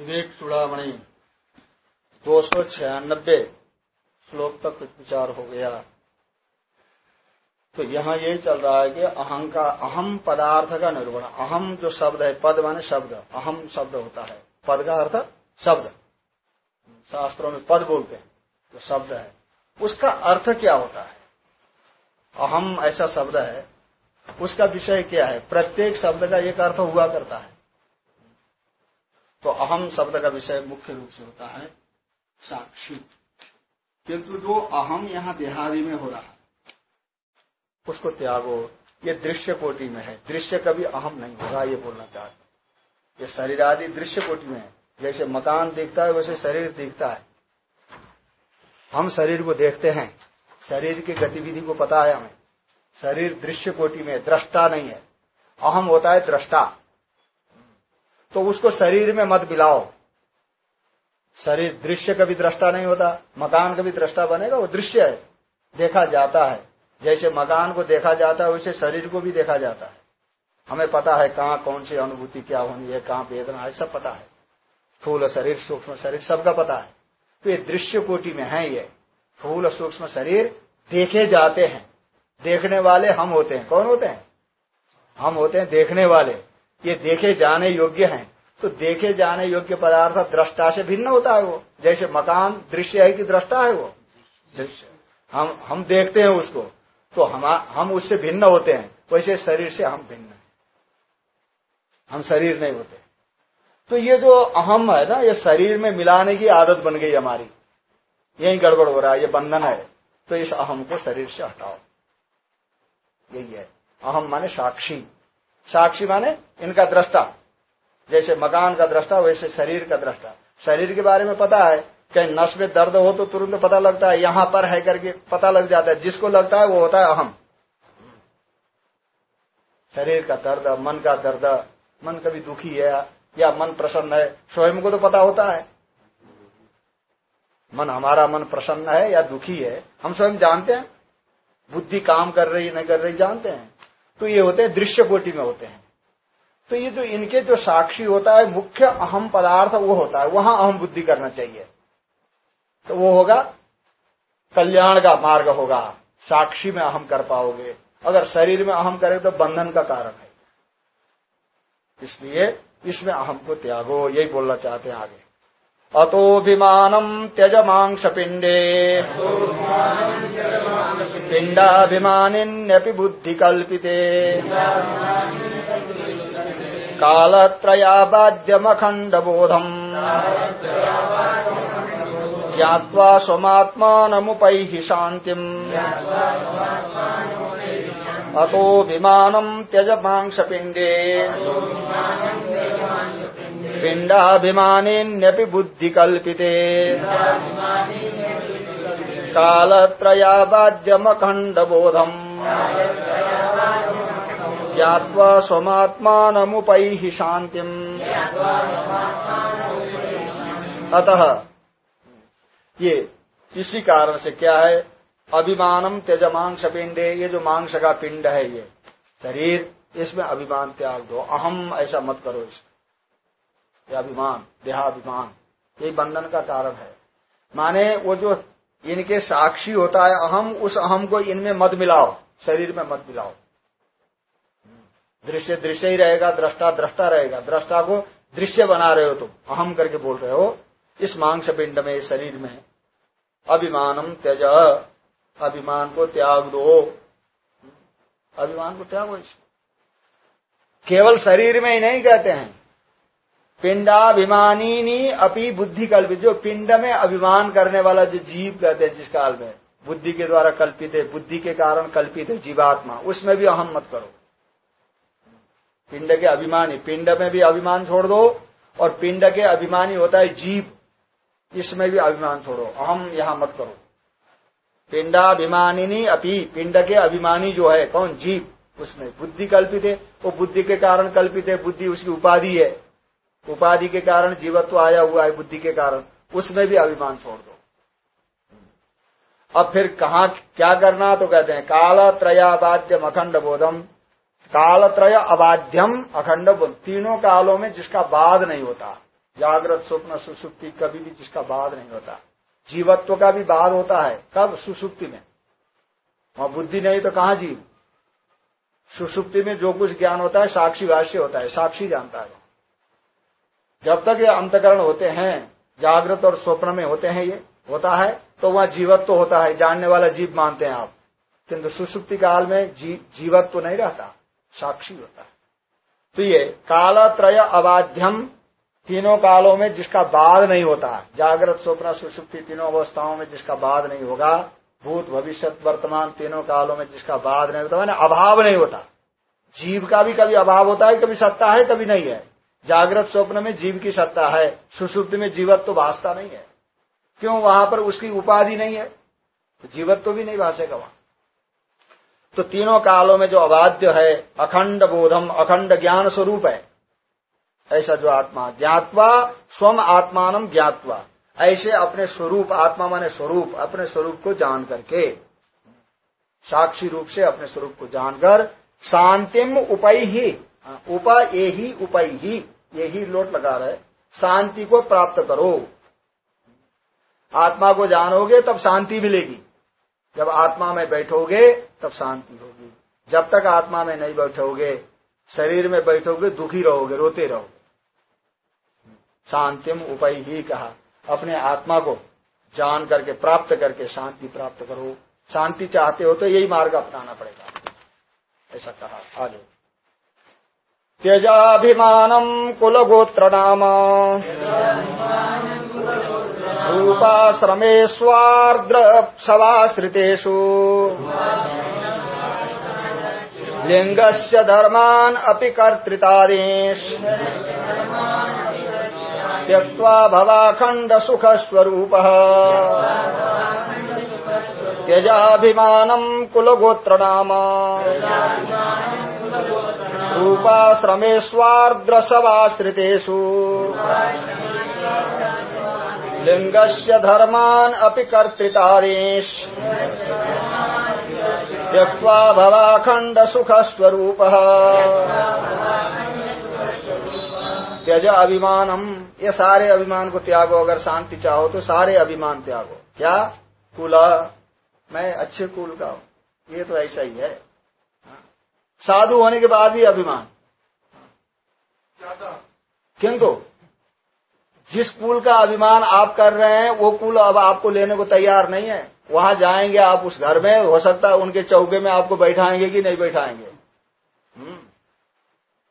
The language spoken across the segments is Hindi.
विवेक चूड़ामणि दो सौ छियानबे श्लोक तक विचार हो गया। तो यहाँ यही चल रहा है कि अहम का अहम पदार्थ का निरूपण अहम जो शब्द है, पद माने शब्द, अहम शब्द होता है। पद का अर्थ शब्द। शास्त्रों में पद बोलते हैं, जो शब्द है। उसका अर्थ क्या होता है? अहम ऐसा शब्द है। उसका विषय क्या है? प्रत्येक शब्द का एक अर्थ हुआ करता है। तो अहम शब्द का विषय मुख्य रूप से होता है साक्षी। किंतु जो अहम यहाँ देहादि में हो रहा है, उसको त्यागो। ये दृश्य कोटि में है। दृश्य कभी अहम नहीं होगा, ये बोलना चाहते ये शरीर आदि दृश्य कोटि में है। जैसे मकान दिखता है, वैसे शरीर दिखता है। हम शरीर को देखते हैं। शरीर की गतिविधि को पता है हमें। शरीर दृश्य कोटि में दृष्टा नहीं है। अहम होता है दृष्टा। तो उसको शरीर में मत मिलाओ शरीर दृश्य कभी दृष्टा नहीं होता, मकान कभी दृष्टा बनेगा, वो दृश्य है, देखा जाता है। जैसे मकान को देखा जाता है, वैसे शरीर को भी देखा जाता है। हमें पता है कहाँ कौन सी अनुभूति क्या होनी है, कहाँ वेदना है, सब पता है। फूल, शरीर, सूक्ष्म शरीर, सबका पता है। तो ये दृश्य कोटि में है ये। फूल, सूक्ष्म शरीर देखे जाते हैं। देखने वाले हम होते हैं। कौन होते हैं? हम होते हैं देखने वाले। ये देखे जाने योग्य हैं। तो देखे जाने योग्य पदार्थ दृष्टा से भिन्न होता है वो। जैसे मकान दृश्य है कि दृष्टा है वो? दृश्य। हम हम देखते हैं उसको। तो हम हम उससे भिन्न होते हैं। वैसे शरीर से हम भिन्न हैं। हम शरीर नहीं होते। तो ये जो अहम है ना ये शरीर में मिलाने की आदत बन गई हमारी। यही गड़बड़ हो रहा है ये बंधन है। तो इस अहम को शरीर से हटाओ। यही है। अहम माने साक्षी। साक्षी माने इनका दृष्टा। जैसे मकान का दृष्टा, वैसे शरीर का दृष्टा। शरीर के बारे में पता है, कहीं नस में दर्द हो तो तुरंत पता लगता है, यहाँ पर है करके पता लग जाता है। जिसको लगता है वो होता है अहम। शरीर का दर्द, मन का दर्द, मन कभी दुखी है या मन प्रसन्न है, स्वयं को तो पता होता है। मन हमारा मन प्रसन्न है या दुखी है, हम स्वयं जानते हैं। बुद्धि काम कर रही, नहीं कर रही, जानते हैं। तो ये होते हैं दृश्य कोटि में होते हैं। तो ये जो इनके जो साक्षी होता है, मुख्य अहम पदार्थ वो होता है। वहाँ अहम बुद्धि करना चाहिए। तो वो होगा, कल्याण का मार्ग होगा। साक्षी में अहम कर पाओगे। अगर शरीर में अहम करे तो बंधन का कारण है। इसलिए इसमें अहम को त्यागो, यही बोलना चाहते हैं आगे। अतोभिमानम त्यज मांस पिंडे पिंडाभिमानिन्यपि बुद्धि कल्पिते कालत्रयाबाद्यमखण्डबोधम् ज्ञात्वा स्वमात्मानमुपैः शान्तिम्। अतो विमानम् त्यज मांसपिण्डे पिण्डाभिमानेऽन्यपि बुद्धिकल्पिते। कालत्रयाबाद्यमखण्डबोधम् ज्ञात्वा स्वमात्मानमुपैः शान्तिम्। अतः, ये इसी कारण से क्या है? अभिमानम त्यजमांस पिंडे ये जो मांस का पिंड है ये, शरीर, इसमें अभिमान त्याग दो। अहम ऐसा मत करो इसमें। ये अभिमान देहाभिमान। ये बंधन का कारण है। माने वो जो इनके साक्षी होता है अहम, उस अहम को इनमें मत मिलाओ, शरीर में मत मिलाओ। दृश्य दृश्य ही रहेगा, दृष्टा दृष्टा रहेगा। दृष्टा को दृश्य बना रहे हो तुम, अहम करके बोल रहे हो, इस मांस पिंड में, इस शरीर में। अभिमानम त्यज, अभिमान को त्याग दो। अभिमान को त्यागो इसको केवल शरीर में ही नहीं कहते हैं। पिंडाभिमानी अपनी बुद्धि कल्पित, जो पिंड में अभिमान करने वाला जो जीव कहते हैं जिस काल में, बुद्धि के द्वारा कल्पित है, बुद्धि के कारण कल्पित है जीवात्मा, उसमें भी अहम मत करो। पिंड के अभिमानी, पिंड में भी अभिमान छोड़ दो, और पिंड के अभिमानी होता है जीव, इसमें भी अभिमान छोड़ो, अहम यहाँ मत करो। पिंडाभिमानिनी अपी, पिंड के अभिमानी जो है, कौन? जीव, उसमें बुद्धि कल्पित है, वो बुद्धि के कारण कल्पित है, बुद्धि उसकी उपाधि है। उपाधि के कारण जीवत्व आया हुआ है, बुद्धि के कारण, उसमें भी अभिमान छोड़ दो। अब फिर कहा क्या करना तो कहते हैं काल त्रयाबाद्यम अखंड बोधम। काल त्रय अबाध्यम अखंड बोध। तीनों कालों में जिसका बाद नहीं होता, जागृत, स्वप्न, सुसुप्ति, कभी भी जिसका बाद नहीं होता। जीवत्व का भी बाद होता है, कब? सुसुप्ति में। वहाँ बुद्धि नहीं तो कहाँ जीव? सुसुप्ति में जो कुछ ज्ञान होता है, साक्षी भाष्य होता है, साक्षी जानता है। जब तक ये अंतकरण होते हैं जागृत और स्वप्न में होते हैं ये होता है तो वहाँ जीवत्व तो होता है जानने वाला जीव मानते हैं आप। किंतु सुसुप्ति काल में जी, जीवत्व तो नहीं रहता साक्षी होता है। तो ये कालत्रय अबाध्यम तीनों कालों में जिसका बाद नहीं होता जागृत स्वप्न सुसुप्ति तीनों अवस्थाओं में जिसका बाद नहीं होगा भूत भविष्य वर्तमान तीनों कालों में जिसका बाद नहीं होता मैंने अभाव नहीं होता। जीव का भी कभी अभाव होता है कभी सत्ता है कभी नहीं है। जागृत स्वप्न में जीव की सत्ता है सुसुप्ति में जीवत्व तो भाषता नहीं है। क्यों वहाँ पर उसकी उपाधि नहीं है? तो जीवत्व तो भी नहीं भाषेगा वहाँ। तो तीनों कालों में जो अबाध्य है, अखंड बोधम, अखंड ज्ञान स्वरूप है, ऐसा जो आत्मा, ज्ञातवा स्वम आत्मान ज्ञातवा, ऐसे अपने स्वरूप, आत्मा माने स्वरूप, अपने स्वरूप को जान करके, साक्षी रूप से अपने स्वरूप को जानकर शांतिम उपय ही उप ये ही उपय ही यही लोट लगा रहे शांति को प्राप्त करो। आत्मा को जानोगे तब शांति मिलेगी। जब आत्मा में बैठोगे तब शांति होगी। जब तक आत्मा में नहीं बैठोगे, शरीर में बैठोगे, दुखी रहोगे, रोते रहोगे। शांतिम उपाय ही कहा। अपने आत्मा को जान करके, प्राप्त करके शांति प्राप्त करो। शांति चाहते हो तो यही मार्ग अपनाना पड़ेगा। ऐसा कहा। आगे। त्यजाभिमानम कुलगोत्र नाम रूपाश्रमे स्वार्द्र सवाश्रितेषु लिंगस्य धर्मान अपि कर्तृतादेश। त्यक्त्वा भवाखण्ड सुखस्वरूप त्यजाभिमानम् कुलगोत्र नाम रूपाश्रमेष्वार्द्रसवाश्रितेषु लिङ्गस्य धर्मान् अपि कर्तृतारेश त्यक्त्वा भवाखण्ड सुखस्वरूपः त्यज अभिमानम ये सारे अभिमान को त्यागो, अगर शांति चाहो तो सारे अभिमान त्यागो। क्या? कुल। मैं अच्छे कुल का हूँ। ये तो ऐसा ही है। साधु होने के बाद भी अभिमान। किंतु जिस कुल का अभिमान आप कर रहे हैं वो कुल अब आपको लेने को तैयार नहीं है। वहाँ जाएँगे आप उस घर में हो सकता है उनके चौके में आपको बैठाएँगे कि नहीं बैठाएँगे। हम्म।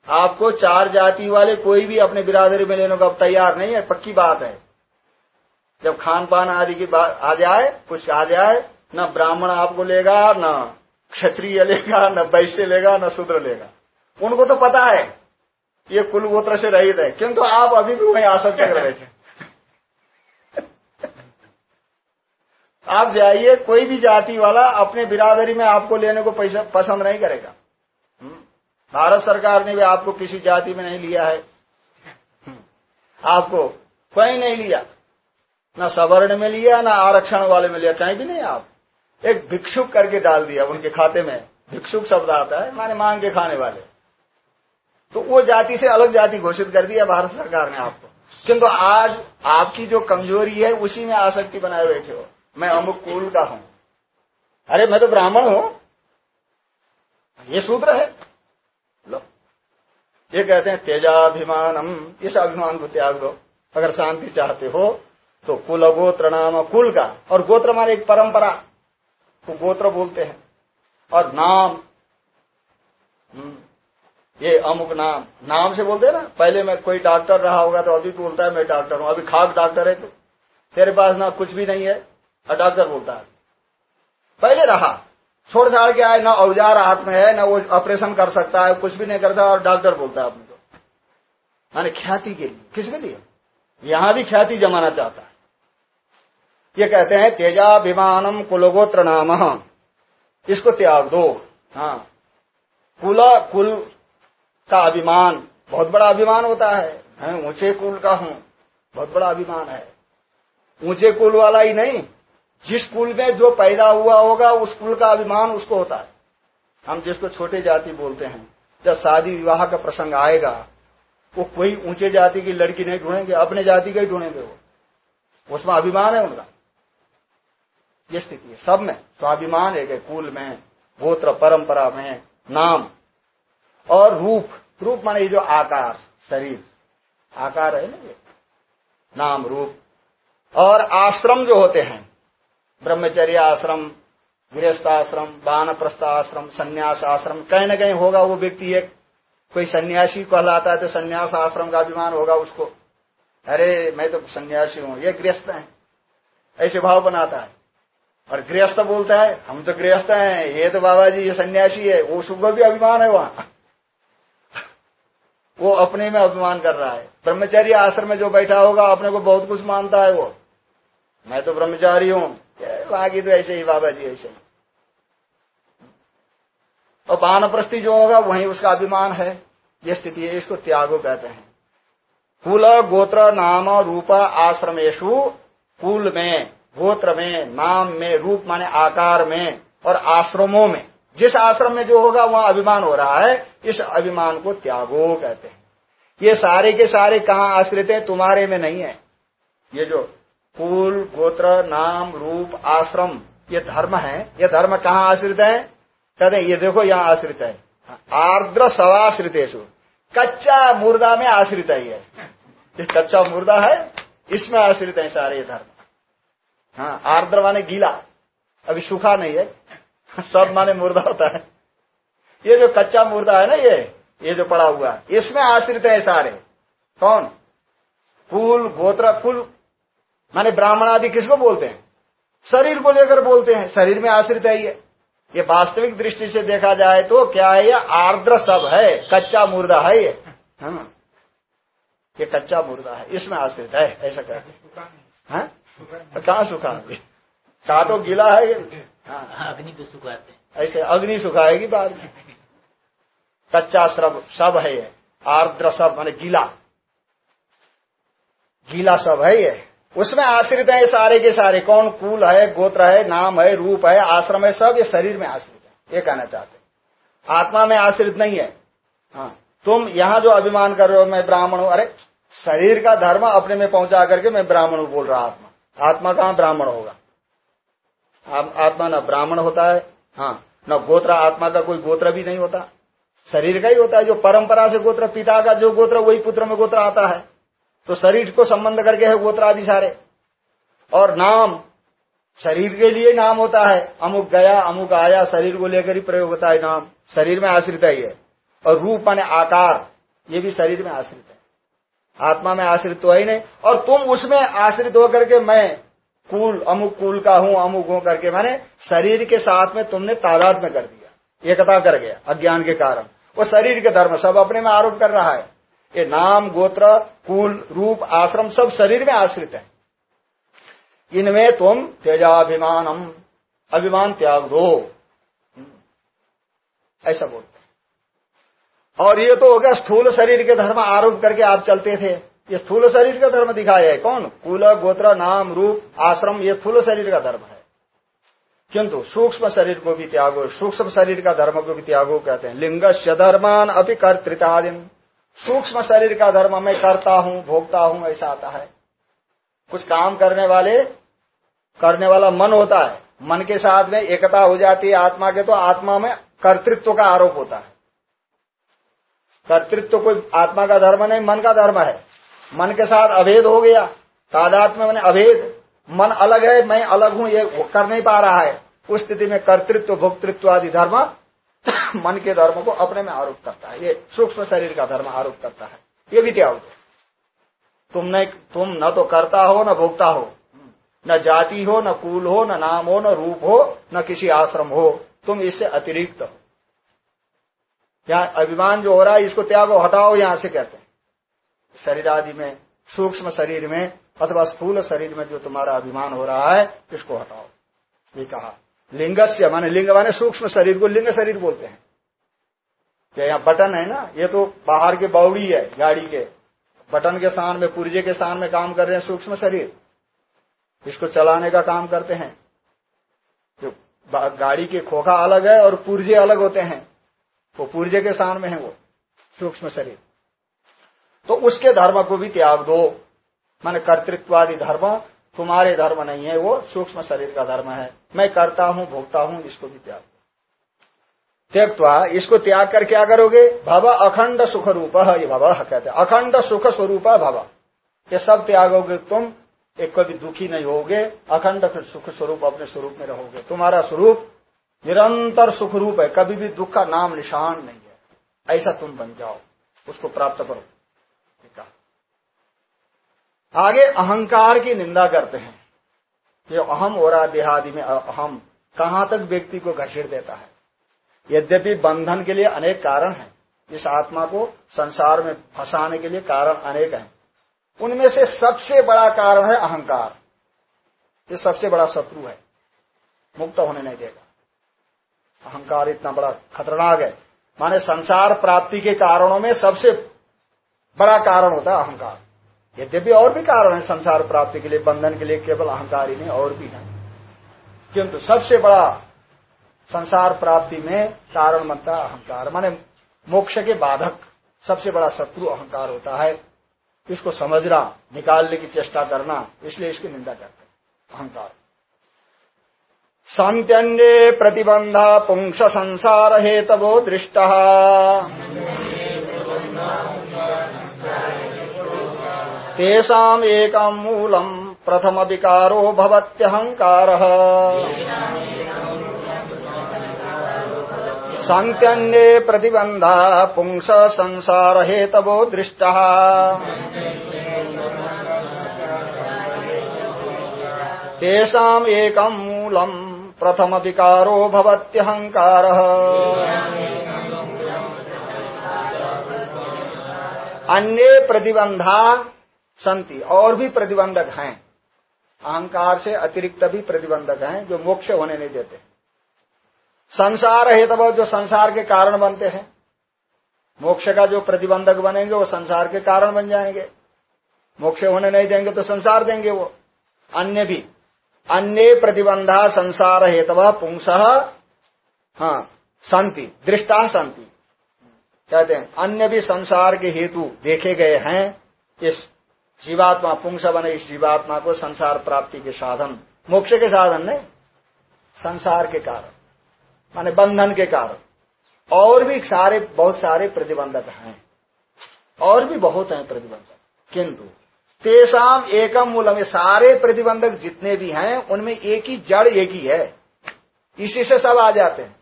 आपको चार जाति वाले कोई भी अपने बिरादरी में लेने को अब तैयार नहीं है पक्की बात है। जब खान पान आदि की बात आ जाए कुछ आ जाए न ब्राह्मण आपको लेगा न क्षत्रिय लेगा, न वैश्य लेगा, न शूद्र लेगा। उनको तो पता है, ये कुल गोत्र से रहित है। किंतु आप अभी भी वही आसक्त कर रहे थे। आप जाइए, कोई भी जाति वाला अपने बिरादरी में आपको लेने को पैसा, पसंद नहीं करेगा। हम्म। भारत सरकार ने भी आपको किसी जाति में नहीं लिया है। हम्म। आपको कोई नहीं लिया। न सवर्ण में लिया, न आरक्षण वाले में लिया। कहीं भी नहीं आप। एक भिक्षुक करके डाल दिया उनके खाते में। भिक्षुक शब्द आता है, माने मांग के खाने वाले। तो वो जाति से अलग जाति घोषित कर दिया भारत सरकार ने आपको। किंतु आज आपकी जो कमज़ोरी है, उसी में आसक्ति बनाए बैठे हो। मैं अमुक कुल का हूँ। अरे, मैं तो ब्राह्मण हूँ। ये सूत्र है। लो। ये कहते हैं, तेजाभिमानम, इस अभिमान को त्याग दो। अगर शांति चाहते हो तो कुल गोत्र नाम कुल का। और गोत्र माने एक परंपरा। को गोत्र बोलते हैं। और नाम हम्म, ये अमुक नाम। नाम से बोलते हैं ना पहले मैं कोई डॉक्टर रहा होगा तो अभी बोलता है मैं डॉक्टर हूँ। अभी खाक डॉक्टर है तो। तेरे पास ना कुछ भी नहीं है और डॉक्टर बोलता है। पहले रहा। छोड़ छाड़ के आए ना औज़ार हाथ में है ना वो ऑपरेशन कर सकता है कुछ भी नहीं करता और डॉक्टर बोलता है अपने को। माने ख्याति के लिए किसके लिए? यहाँ भी ख्याति जमाना चाहता है। ये कहते हैं, तेजाभिमानम कुलगोत्र नाम। इसको त्याग दो। हाँ। कुल कुल का अभिमान, बहुत बड़ा अभिमान होता है। मैं ऊँचे कुल का हूँ, बहुत बड़ा अभिमान है। ऊँचे कुल वाला ही नहीं, जिस कुल में जो पैदा हुआ होगा, उस कुल का अभिमान उसको होता है। हम जिसको छोटे जाति बोलते हैं, जब शादी विवाह का प्रसंग आएगा, वो कोई ऊँचे जाति की लड़की नहीं ढूंढेंगे, अपने जाति का ही ढूंढेंगे वो। उसमें अभिमान है उनका। ये स्थिति है। सब में स्वाभिमान एक है, कुल में, गोत्र, परंपरा में, नाम और रूप। रूप माने जो आकार, शरीर। आकार है ना ये? नाम, रूप। और आश्रम जो होते हैं, ब्रह्मचर्य आश्रम गृहस्थाश्रम बानप्रस्थ आश्रम, संन्यास आश्रम, कहीं ना कहीं होगा वो व्यक्ति एक। कोई सन्यासी कहलाता है तो संन्यास आश्रम का अभिमान होगा उसको। अरे, मैं तो सन्यासी हूँ, ये गृहस्थ है। ऐसे भाव बनाता है। और गृहस्थ बोलता है, हम तो गृहस्थ हैं, ये तो बाबा जी ये सन्यासी है, वो शुभ भी अभिमान है वहाँ. वो अपने में अभिमान कर रहा है। ब्रह्मचारी आश्रम में जो बैठा होगा, अपने को बहुत कुछ मानता है वो। मैं तो ब्रह्मचारी हूँ। बाकी तो ऐसे ही बाबा जी ऐसे और बानप्रस्थी जो होगा, वही उसका अभिमान है। ये स्थिति है, इसको त्यागो कहते हैं। कुल गोत्र नाम रूप आश्रमेशु कुल में। गोत्र में, नाम में, रूप माने आकार में और आश्रमों में। जिस आश्रम में जो होगा, वहाँ अभिमान हो रहा है। इस अभिमान को त्यागो कहते हैं। ये सारे के सारे कहाँ आश्रित है? तुम्हारे में नहीं है। ये जो कुल, गोत्र, नाम, रूप, आश्रम, ये धर्म है। ये धर्म कहाँ आश्रित है? कहते हैं, ये देखो, यहाँ आश्रित है। आर्द्र सवाश्रितेशु कच्चा मुर्दा में आश्रित है ये कच्चा मुर्दा है। इसमें आश्रित है सारे धर्म। हाँ आर्द्र माने गीला। अभी सूखा नहीं है। सब माने मुर्दा होता है। ये जो कच्चा मुर्दा है ना ये ये जो पड़ा हुआ है, इसमें आश्रित है सारे। कौन? कुल गोत्र कुल माने ब्राह्मण आदि किसको बोलते हैं? शरीर को लेकर बोलते हैं। शरीर में आश्रित है ये। ये वास्तविक दृष्टि से देखा जाए तो क्या है ये? आर्द्र सब है। कच्चा मुर्दा है ये। हाँ। ये कच्चा मुर्दा है। इसमें आश्रित है, ऐसा कहते हैं? कहा सुखा काटो गीला है ये। हाँ अग्नि को सुखाते ऐसे अग्नि सुखाएगी बाद में। कच्चा श्रव सब है ये। आर्द्र सब मान गीला। गीला सब है ये। उसमें आश्रित है सारे के सारे। कौन कुल है गोत्र है नाम है रूप है आश्रम है सब ये शरीर में आश्रित है। ये कहना चाहते आत्मा में आश्रित नहीं है। हाँ तुम यहाँ जो अभिमान कर रहे हो मैं ब्राह्मण हूँ। अरे शरीर का धर्म अपने में पहुँचा करके मैं ब्राह्मण हूँ बोल रहा आत्मा। आत्मा कहाँ ब्राह्मण होगा? आत्मा न ब्राह्मण होता है हाँ न गोत्र, आत्मा का कोई गोत्र भी नहीं होता। शरीर का ही होता है, जो परंपरा से गोत्र, पिता का जो गोत्र, वही पुत्र में गोत्र आता है। तो शरीर को संबंध करके है गोत्र आदि सारे। और नाम, शरीर के लिए नाम होता है। अमुक गया, अमुक आया, शरीर को लेकर ही प्रयोग होता है नाम। शरीर में आश्रित ही है। और रूप माने आकार, ये भी शरीर में आश्रित आत्मा में आश्रित तो है नहीं। और तुम उसमें आश्रित होकर के मैं कुल, अमुक कुल का हूँ, अमुक हूँ करके मैंने शरीर के साथ में तुमने तादाद में कर दिया। एकता कर गया, अज्ञान के कारण। वो शरीर के धर्म, सब अपने में आरोप कर रहा है। ये नाम, गोत्र, कुल, रूप, आश्रम, सब शरीर में आश्रित है। इनमें तुम तेजाभिमानम, अभिमान त्याग दो। ऐसा बोलते और ये तो हो गया स्थूल शरीर के धर्म आरोप करके आप चलते थे। ये स्थूल शरीर का धर्म दिखाया है। कौन? कुल, गोत्र, नाम, रूप, आश्रम, ये स्थूल शरीर का धर्म है। किंतु सूक्ष्म शरीर को भी त्यागो, सूक्ष्म शरीर का धर्म को भी त्यागो कहते हैं। लिंग धर्मान अभी कर्तृतादिन सूक्ष्म शरीर का धर्म मैं करता हूँ, भोगता हूँ, ऐसा आता है। कुछ काम करने वाले, करने वाला मन होता है। मन के साथ में एकता हो जाती है, आत्मा के तो आत्मा में कर्तृत्व का आरोप होता है। कर्तृत्व तो कोई आत्मा का धर्म नहीं, मन का धर्म है। मन के साथ अभेद हो गया। तादात्म्य मैंने अभेद। मन अलग है, मैं अलग हूँ, ये कर नहीं पा रहा है। उस स्थिति में कर्तृत्व भोक्तृत्व आदि धर्म मन के धर्म को अपने में आरोप करता है। ये सूक्ष्म शरीर का धर्म आरोप करता है। ये भी त्याग दो तुम नहीं, तुम न तो करता हो, न भोगता हो। न जाति हो, न कुल हो, न नाम हो, न रूप हो, न किसी आश्रम हो। तुम इससे अतिरिक्त हो। यहाँ अभिमान जो हो रहा है, इसको त्यागो हटाओ, यहाँ से कहते हैं। शरीर आदि में, सूक्ष्म शरीर में, अथवा स्थूल शरीर में जो तुम्हारा अभिमान हो रहा है, इसको हटाओ। ये कहा। लिंगस्य, माने लिंग, माने सूक्ष्म शरीर को लिंग शरीर बोलते हैं। क्या यहाँ बटन है ना? ये तो बाहर के बाउड़ी है, गाड़ी के। बटन के स्थान में, पुर्जे के स्थान में काम कर रहे हैं सूक्ष्म शरीर। इसको चलाने का काम करते हैं। जो गाड़ी के खोखा अलग है और पुर्जे अलग होते हैं। वो पुर्जे के स्थान में है वो, सूक्ष्म शरीर। तो उसके धर्म को भी त्याग दो। माने कर्तृत्वादि धर्म, तुम्हारे धर्म नहीं है, वो सूक्ष्म शरीर का धर्म है। मैं करता हूँ, भोगता हूँ, इसको भी त्याग त्यक्वा इसको त्याग कर क्या करोगे? भव अखंड सुख रूप, ये भव कहते हैं। अखंड सुख स्वरूप, भव। ये सब त्यागोगे तुम, एक कभी दुखी नहीं होगे। अखंड सुख स्वरूप अपने स्वरूप में रहोगे। तुम्हारा स्वरूप निरंतर सुख रूप है, कभी भी दुख का नाम निशान नहीं है। ऐसा तुम बन जाओ, उसको प्राप्त करो। आगे अहंकार की निंदा करते हैं। ये अहम रहा देहादि में अहम, कहाँ तक व्यक्ति को घसीट देता है? यद्यपि बंधन के लिए अनेक कारण हैं, इस आत्मा को संसार में फंसाने के लिए कारण अनेक हैं। उनमें से सबसे बड़ा कारण है अहंकार। ये सबसे बड़ा शत्रु है। मुक्त होने नहीं देगा। अहंकार इतना बड़ा खतरनाक है। माने संसार प्राप्ति के कारणों में सबसे बड़ा कारण होता है अहंकार। यद्यपि और भी कारण है संसार प्राप्ति के लिए, बंधन के लिए केवल अहंकार ही नहीं, और भी है। किंतु सबसे बड़ा संसार प्राप्ति में कारण बनता है अहंकार। माने मोक्ष के बाधक सबसे बड़ा शत्रु अहंकार होता है। इसको समझना, निकालने की चेष्टा करना, इसलिए इसकी निंदा करते अहंकार। संत्यन्ये प्रतिबंधा पुंस संसार हेतवो दृष्ट। तेषाम् एकम् मूलम् प्रथम विकारो भवत्यहङ्कारः। सन्त्यन्ये प्रतिबन्धा पुंस संसारहेतवो दृष्टः। तेषाम् एकम् प्रथम विकारो भवत्यहङ्कारः। अन्य प्रतिबंधा संति और भी प्रतिबंधक हैं। अहंकार से अतिरिक्त भी प्रतिबंधक हैं, जो मोक्ष होने नहीं देते। संसार है तब जो संसार के कारण बनते हैं। मोक्ष का जो प्रतिबंधक बनेंगे, वो संसार के कारण बन जाएँगे। मोक्ष होने नहीं देंगे तो संसार देंगे वो। अन्य भी। अन्य प्रतिबंधा संसार हेतव पुंस हाँ संति दृष्टा संति कहते हैं, अन्य भी संसार के हेतु देखे गए हैं, इस जीवात्मा पुंस बने इस जीवात्मा को संसार प्राप्ति के साधन। मोक्ष के साधन ने संसार के कारण, माने बंधन के कारण। और भी सारे, बहुत सारे प्रतिबंधक हैं। और भी बहुत हैं प्रतिबंधक, किंतु तेसाम एकम मूलम। सारे प्रतिबंधक जितने भी हैं उनमें एक ही जड़ एक ही है। इसी से सब आ जाते हैं।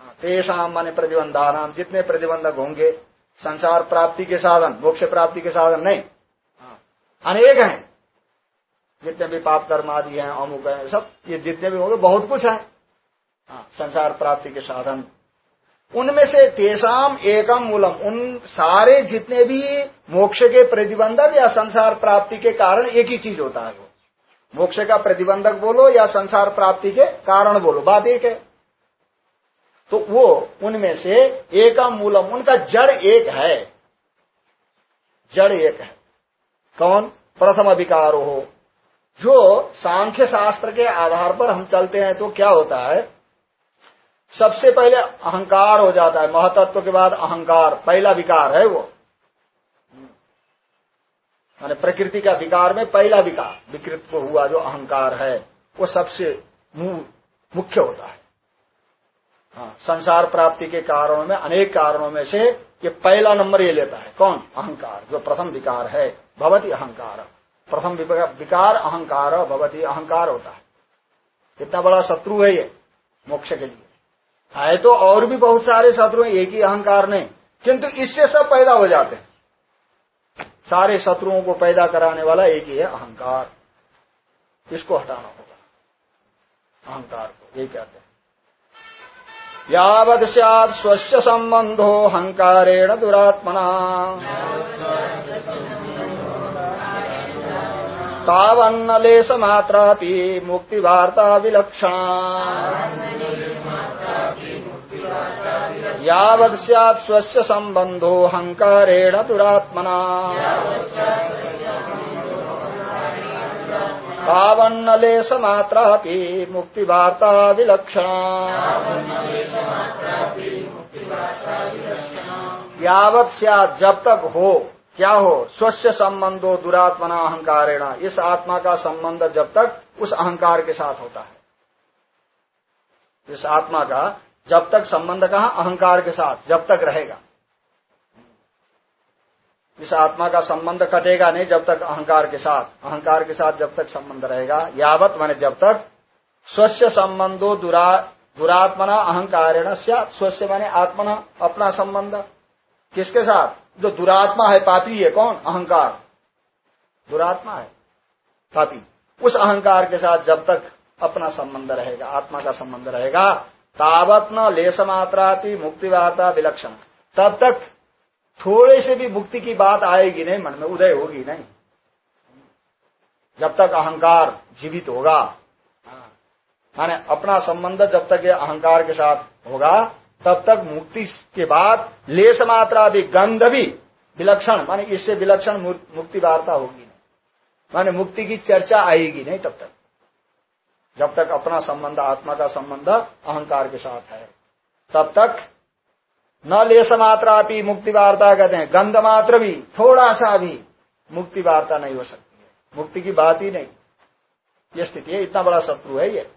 हाँ, तेसाम माने प्रतिबंधानाम। जितने प्रतिबंधक होंगे संसार प्राप्ति के साधन मोक्ष प्राप्ति के साधन नहीं। अनेक हैं। जितने भी पाप कर्म आदि हैं अमुक हैं सब ये जितने भी होंगे बहुत कुछ है। हाँ, संसार प्राप्ति के साधन। उनमें से तेसाम एकम मूलम। उन सारे जितने भी मोक्ष के प्रतिबंधक या संसार प्राप्ति के कारण एक ही चीज़ होता है वो। मोक्ष का प्रतिबंधक बोलो या संसार प्राप्ति के कारण बोलो, बात एक है। तो वो उनमें से एकम मूलम, उनका जड़ एक है। जड़ एक है। कौन? प्रथम विकार हो। जो सांख्य शास्त्र के आधार पर हम चलते हैं तो क्या होता है? सबसे पहले अहंकार हो जाता है। महतत्व के बाद अहंकार। पहला विकार है वो। माने प्रकृति का विकार में पहला विकार विकृत को हुआ जो अहंकार है वो सबसे मुख्य होता है। हाँ, संसार प्राप्ति के कारणों में अनेक कारणों में से ये पहला नंबर ये लेता है। कौन? अहंकार जो प्रथम विकार है भवती अहंकार। प्रथम विकार अहंकार भवती अहंकार होता है। कितना बड़ा शत्रु है ये मोक्ष के लिए। है तो और भी बहुत सारे शत्रु एक ही अहंकार नहीं, किंतु इससे सब पैदा हो जाते हैं। सारे शत्रुओं को पैदा कराने वाला एक ही है अहंकार। इसको हटाना होगा। अहंकार को यही कहते हैं। यावद सैद स्वस्थ संबंधो अहंकारेण दुरात्मना। तावन्नलेश मात्रापि मुक्तिवार्ता विलक्षणा। यावत् स्यात् स्वस्य सम्बन्धो हङ्कारेण दुरात्मना। मात्रापि मुक्तिवार्ता विलक्षणा। यावत जब तक हो, क्या हो स्वच्छ संबंधो दुरात्मना अहंकारेण इस आत्मा का संबंध जब तक उस अहंकार के साथ होता है। इस आत्मा का जब तक संबंध कहा? अहंकार के साथ, जब तक रहेगा। इस आत्मा का संबंध कटेगा नहीं, जब तक अहंकार के साथ। अहंकार के साथ जब तक संबंध रहेगा, यावत माने जब तक स्वच्छ संबंधो दुरा, दुरात्मना, अहंकारेण स्वच्छ माने आत्मना, अपना संबंध। किसके साथ? जो दुरात्मा है, पापी है, कौन? अहंकार। दुरात्मा है, पापी। उस अहंकार के साथ जब तक अपना संबंध रहेगा, आत्मा का संबंध रहेगा तावत न लेस मात्रा मुक्ति वार्ता विलक्षण। तब तक थोड़े से भी मुक्ति की बात आएगी नहीं, मन में उदय होगी नहीं। जब तक अहंकार जीवित होगा, माने अपना संबंध जब तक ये अहंकार के साथ होगा, तब तक मुक्ति के बाद लेस मात्रा भी, गंध भी विलक्षण, माने इससे विलक्षण मुक्ति वार्ता होगी नहीं। माने मुक्ति की चर्चा आएगी नहीं तब तक। जब तक अपना संबंध, आत्मा का संबंध अहंकार के साथ है। तब तक न लेस मात्रा भी मुक्ति वार्ता कहते हैं। गंध मात्र भी, थोड़ा सा भी मुक्ति वार्ता नहीं हो सकती है। मुक्ति की बात ही नहीं। ये स्थिति है, इतना बड़ा शत्रु है ये।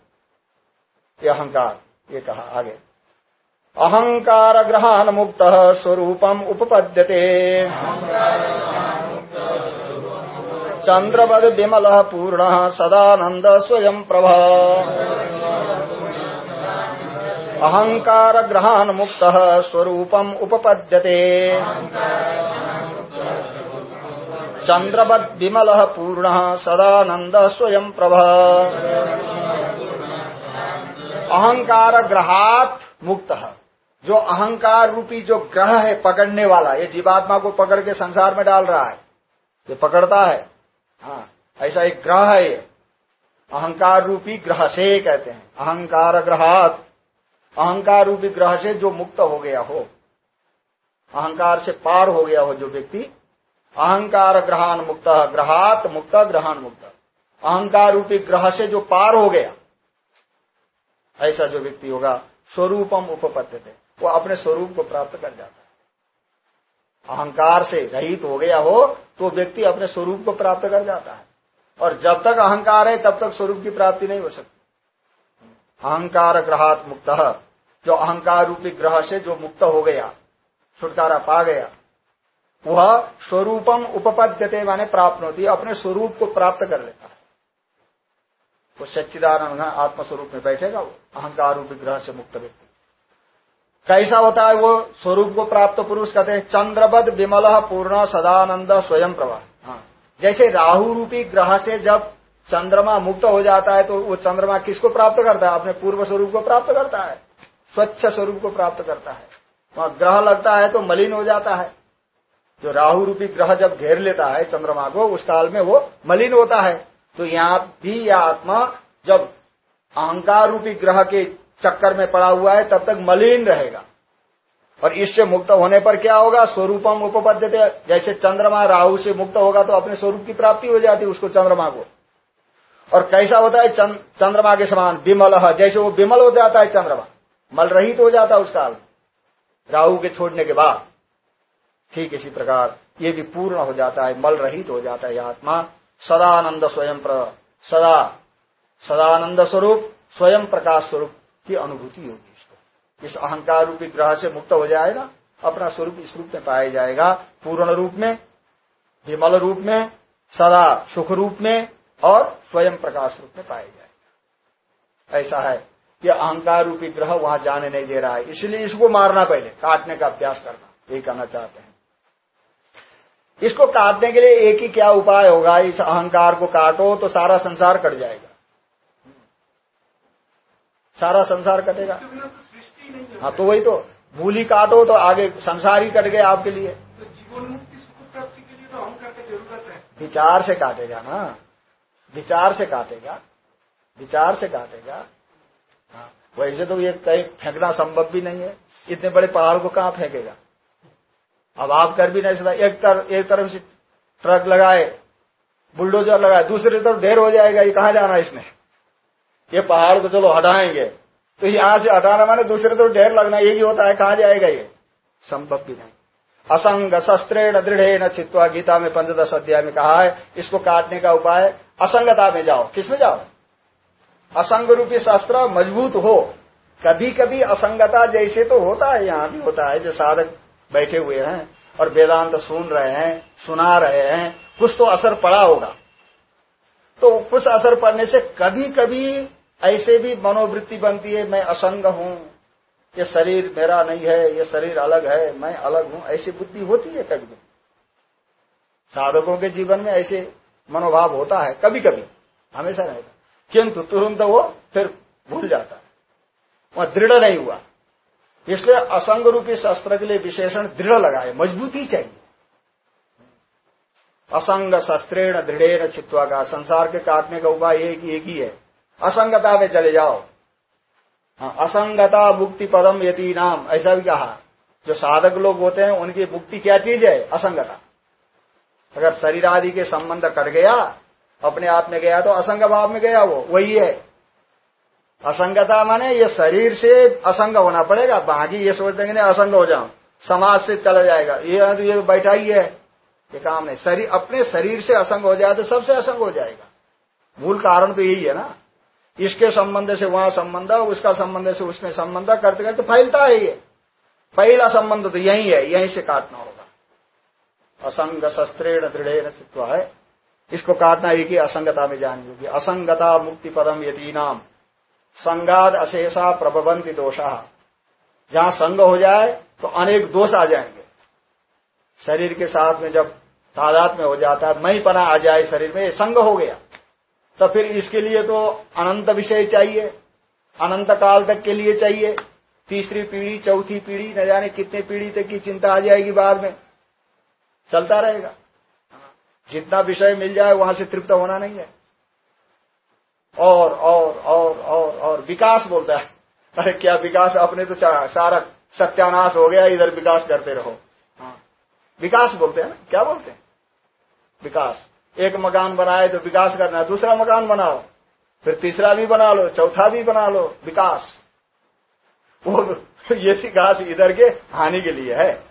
ये अहंकार, ये कहा आगे। अहंकार ग्रहण मुक्त स्वरूपम उपपद्यते। चंद्रवद विमल पूर्ण सदानंद स्वयं प्रभ। अहंकार ग्रहण मुक्त स्वरूपम उपपद्यते। चंद्रवद विमल पूर्ण सदानंद स्वयं प्रभ। अहंकार ग्रहात मुक्त। जो अहंकार रूपी जो ग्रह है, पकड़ने वाला, ये जीवात्मा को पकड़ के संसार में डाल रहा है। ये पकड़ता है। हाँ ऐसा एक ग्रह है। ये अहंकार रूपी ग्रह से कहते हैं। अहंकार ग्रहात, अहंकार रूपी ग्रह से जो मुक्त हो गया हो, अहंकार से पार हो गया हो जो व्यक्ति, अहंकार ग्रहण मुक्त, ग्रहात मुक्त ग्रहण मुक्त। अहंकार रूपी ग्रह से जो पार हो गया, ऐसा जो व्यक्ति होगा, स्वरूपम उपपत्ति थे। वो अपने स्वरूप को प्राप्त कर जाता अहंकार से रहित हो गया हो तो व्यक्ति अपने स्वरूप को प्राप्त कर जाता है। और जब तक अहंकार है, तब तक स्वरूप की प्राप्ति नहीं हो सकती। अहंकार ग्रहात मुक्त, जो अहंकार रूपी ग्रह से जो मुक्त हो गया, छुटकारा पा गया, वह स्वरूपम उपपद्यते माने प्राप्त होती है, अपने स्वरूप को प्राप्त कर लेता है। वो सच्चिदानंद आत्मस्वरूप में बैठेगा, वो अहंकार रूपी ग्रह से मुक्त व्यक्ति। कैसा होता है वो? स्वरूप को प्राप्त पुरुष कहते हैं चंद्रबद विमल पूर्ण सदानंद स्वयं प्रभा। हाँ। जैसे राहु रूपी ग्रह से जब चंद्रमा मुक्त हो जाता है तो वो चंद्रमा किसको प्राप्त करता है? अपने पूर्व स्वरूप को प्राप्त करता है। स्वच्छ स्वरूप को प्राप्त करता है। वहाँ ग्रह लगता है तो मलिन हो जाता है। जो राहु रूपी ग्रह जब घेर लेता है चंद्रमा को, उस काल में वो मलिन होता है। तो यहाँ भी यह आत्मा जब अहंकार रूपी ग्रह के चक्कर में पड़ा हुआ है तब तक मलिन रहेगा। और इससे मुक्त होने पर क्या होगा? स्वरूपम उपपद्यते। जैसे चंद्रमा राहु से मुक्त होगा तो अपने स्वरूप की प्राप्ति हो जाती है उसको चंद्रमा को। और कैसा होता है? चंद्रमा के समान विमल जैसे वो विमल हो जाता है चंद्रमा मल रहित तो हो जाता है उस काल राहु के छोड़ने के बाद। ठीक इसी प्रकार ये भी पूर्ण हो जाता है मल रहित तो हो जाता है आत्मा। सदानंद स्वयं प्र, सदा सदानंद स्वरूप स्वयं प्रकाश स्वरूप की अनुभूति होगी इसको। इस अहंकार रूपी ग्रह से मुक्त हो जाएगा, अपना स्वरूप इस रूप में पाया जाएगा। पूर्ण रूप में, विमल रूप में, सदा सुख रूप में और स्वयं प्रकाश रूप में पाया जाएगा। ऐसा है कि अहंकार रूपी ग्रह वहाँ जाने नहीं दे रहा है। इसलिए इसको मारना पहले, काटने का अभ्यास करना। यही कहना चाहते हैं। इसको काटने के लिए एक ही क्या उपाय होगा? इस अहंकार को काटो तो सारा संसार कट जाएगा। सारा संसार कटेगा। हाँ तो वही तो। भूली काटो तो आगे संसार ही कट गए आपके लिए। विचार से काटेगा ना। विचार से काटेगा। विचार से काटेगा। हाँ वैसे तो ये कहीं फेंकना संभव भी नहीं है। इतने बड़े पहाड़ को कहाँ फेंकेगा? अब आप कर भी नहीं सकता। एक तरफ़ एक तरफ़ से ट्रक लगाए, बुलडोजर लगाए, दूसरी तरफ़ ढेर हो जाएगा। ये कहा जाना इसने? ये पहाड़ को चलो हटाएँगे। तो यहाँ से हटाना माने दूसरे तो ढेर लगना यही होता है, कहा जाएगा ये? संभव भी नहीं। असंग शस्त्रेण दृढ़ न चित्वा गीता में पंचदश अध्याय में कहा है, इसको काटने का उपाय, असंगता में जाओ। किसमें जाओ? असंग रूपी शस्त्र मज़बूत हो। कभी कभी असंगता जैसे तो होता है, यहाँ भी होता है, जो साधक बैठे हुए हैं और वेदांत सुन रहे हैं, सुना रहे हैं, कुछ तो असर पड़ा होगा। तो कुछ असर पड़ने से कभी कभी ऐसे भी मनोवृत्ति बनती है, मैं असंग हूँ, ये शरीर मेरा नहीं है, ये शरीर अलग है, मैं अलग हूँ, ऐसी बुद्धि होती है कभी। कभी साधकों के जीवन में ऐसे मनोभाव होता है कभी कभी हमेशा रहेगा। किंतु तुरंत वो फिर भूल जाता है। वह दृढ़ नहीं हुआ। इसलिए असंग रूपी शस्त्र के लिए विशेषण दृढ़ लगाए, मजबूती चाहिए। असंग शस्त्रेण दृढ़ चित्वा का, संसार के काटने का उपाय एक ही है। असंगता में चले जाओ। हाँ असंगता मुक्ति पदम यति नाम, ऐसा भी कहा। जो साधक लोग होते हैं, उनकी मुक्ति क्या चीज़ है? असंगता। अगर शरीर आदि के संबंध कट गया, अपने आप में गया तो असंग भाव में गया वो, वही है। असंगता माने ये शरीर से असंग होना पड़ेगा, बाकी ये सोच देंगे असंग हो जाऊँ। समाज से चला जाएगा। ये तो ये बैठा ही है। ये काम नहीं। शरीर, अपने शरीर से असंग हो जाए तो सबसे असंग हो जाएगा। मूल कारण तो यही है ना। इसके संबंध से वहाँ संबंध उसका संबंध से उसमें संबंध करते करते फैलता है ये। पहला संबंध तो यही है, यहीं से काटना होगा। असंग शस्त्रेण दृढ़ सित्व है। इसको काटना ही असंगता में जानी होगी असंगता मुक्ति पदम यदि नाम संगाद अशेषा प्रबंधी दोषा। जहाँ संग हो जाए तो अनेक दोष आ जाएँगे। शरीर के साथ में जब तादाद में हो जाता है मई पना आ जाए शरीर में संग हो गया। तो फिर इसके लिए तो अनंत विषय चाहिए, अनंत काल तक के लिए चाहिए। तीसरी पीढ़ी, चौथी पीढ़ी, न जाने कितने पीढ़ी तक की चिंता आ जाएगी बाद में। चलता रहेगा। जितना विषय मिल जाए वहाँ से तृप्त होना नहीं है। और और और और और विकास बोलता है। अरे क्या विकास? अपने तो सारा सत्यानाश हो गया, इधर विकास करते रहो। हाँ। विकास बोलते हैं ना? क्या बोलते हैं? विकास। एक मकान बनाए तो विकास करना है, दूसरा मकान बनाओ, फिर तीसरा भी बना लो, चौथा भी बना लो, विकास। वो ये विकास इधर के हानि के लिए है।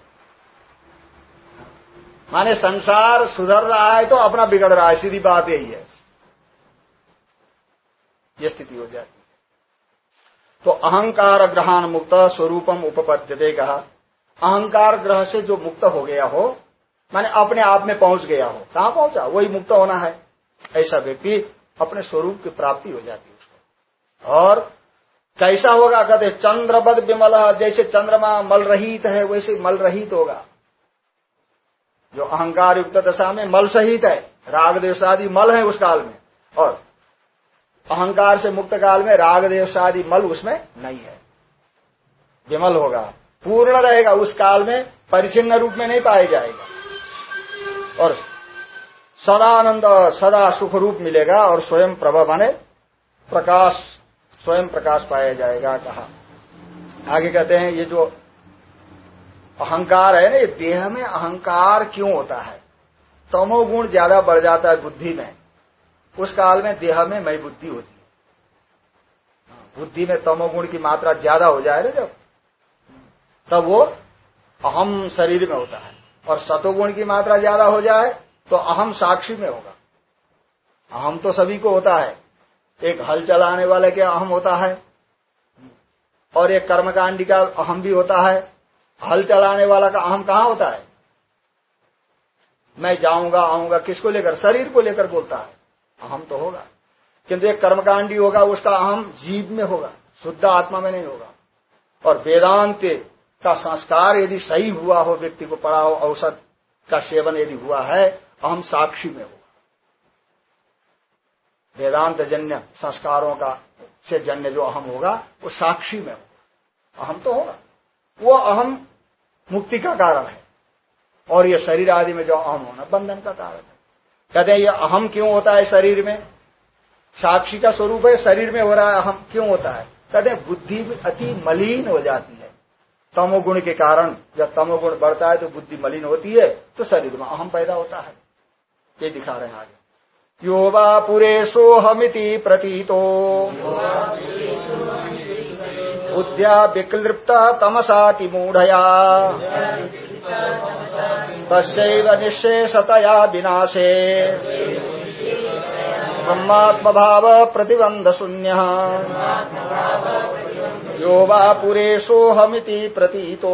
माने संसार सुधर रहा है तो अपना बिगड़ रहा है, सीधी बात यही है। ये स्थिति हो जाती है। तो अहंकार ग्रहण मुक्त स्वरूपम उपपद्यते कहा। अहंकार ग्रह से जो मुक्त हो गया हो माने अपने आप में पहुँच गया हो। कहाँ पहुँचा? वही मुक्त होना है। ऐसा व्यक्ति अपने स्वरूप की प्राप्ति हो जाती है उसको। और कैसा होगा? कहते चंद्रबद विमल, जैसे चंद्रमा मल रहित है, वैसे मल रहित होगा। जो अहंकार युक्त दशा में मल सहित है राग देशादि मल है उस काल में। और अहंकार से मुक्त काल में राग देशादि मल उसमें नहीं है। विमल होगा, पूर्ण रहेगा, उस काल में परिचिन्न रूप में नहीं पाया जाएगा। और सदा आनंद सदा सुख रूप मिलेगा और स्वयं प्रभा माने प्रकाश, स्वयं प्रकाश पाया जाएगा, कहा। आगे कहते हैं, ये जो अहंकार है ना, ये देह में अहंकार क्यों होता है? तमोगुण ज़्यादा बढ़ जाता है बुद्धि में। उस काल में देह में मई बुद्धि होती है। बुद्धि में तमोगुण की मात्रा ज़्यादा हो जाए ना जब, तब वो अहम शरीर में होता है। और सतोगुण की मात्रा ज़्यादा हो जाए तो अहम साक्षी में होगा। अहम तो सभी को होता है। एक हल चलाने वाले के अहम होता है और एक कर्मकांडी का अहम भी होता है। हल चलाने वाला का अहम कहाँ होता है? मैं जाऊँगा, आऊँगा, किसको लेकर? शरीर को लेकर बोलता है। अहम तो होगा। किंतु एक कर्मकांडी होगा, उसका अहम जीव में होगा, शुद्ध आत्मा में नहीं होगा। और वेदांत का संस्कार यदि सही हुआ हो, व्यक्ति को पड़ा हो, औसत का सेवन यदि हुआ है, अहम साक्षी में होगा। वेदांत जन्य संस्कारों का से जन्य जो अहम होगा, वो साक्षी में होगा। अहम तो होगा। वो अहम मुक्ति का कारण है। और ये शरीर आदि में जो अहम होना, बंधन का कारण है। कहते हैं, ये अहम क्यों होता है शरीर में? साक्षी का स्वरूप है, शरीर में हो रहा है अहम, क्यों होता है? कहते हैं, बुद्धि अति मलिन हो जाती है। तमोगुण के कारण जब तमोगुण बढ़ता है तो बुद्धि मलिन होती है तो शरीर में अहम पैदा होता है। ये दिखा रहे हैं आगे। यो वा पुरे सोहमिति प्रतीतो। बुद्ध्या विक्लृप्त तमसाति मूढ़या तस्व निशेषतया विनाशे। ब्रह्मात्म भाव प्रतिबंध शून्य यो वा पुरेशोहमिति प्रतीतो।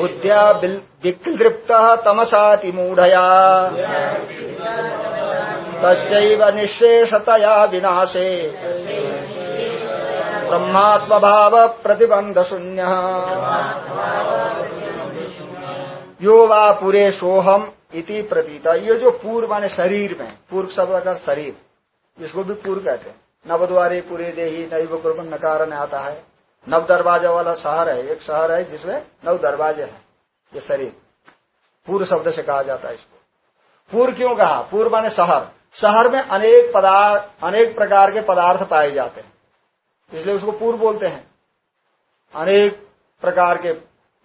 बुद्ध्या विक्लृप्त तमसाति मूढ़या। तस्व निशेषतया विनाशे। ब्रह्मात्म भाव प्रतिबंध शून्य यो वा पूरे सोहम इति प्रतीत। ये जो पूर्व, माने शरीर में, पूर्व शब्द का शरीर, इसको भी पूर्व कहते हैं। नवद्वारे पूरे देही नैव कुर्बन नकार में आता है। नव दरवाज़ा वाला शहर है, एक शहर है जिसमें नव दरवाजे हैं, ये शरीर। पूर्व शब्द से कहा जाता है इसको। पूर्व क्यों कहा? पूर्व माने शहर। शहर में अनेक पदार्थ, अनेक प्रकार के पदार्थ पाए जाते हैं। इसलिए उसको पूर्व बोलते हैं। अनेक प्रकार के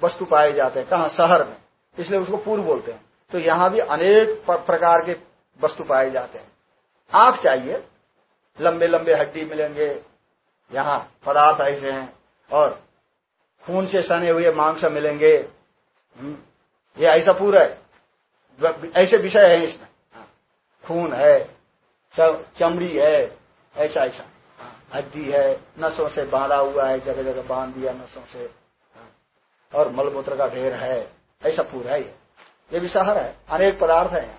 वस्तु पाए जाते हैं, कहा? शहर में। इसलिए उसको पूर्व बोलते हैं। तो यहाँ भी अनेक प्रकार के वस्तु पाए जाते हैं। आँख चाहिए लंबे लंबे हड्डी मिलेंगे यहाँ पदार्थ ऐसे हैं और खून से सने हुए मांस मिलेंगे। हम्म, ये ऐसा पूरा है। ऐसे विषय है इसमें। हाँ, खून है चमड़ी है ऐसा ऐसा। हड्डी है नसों से बांधा हुआ है जगह जगह बाँध दिया नसों से। और मलमूत्र का ढेर है ऐसा पूरा है ये। ये भी शहर है अनेक पदार्थ है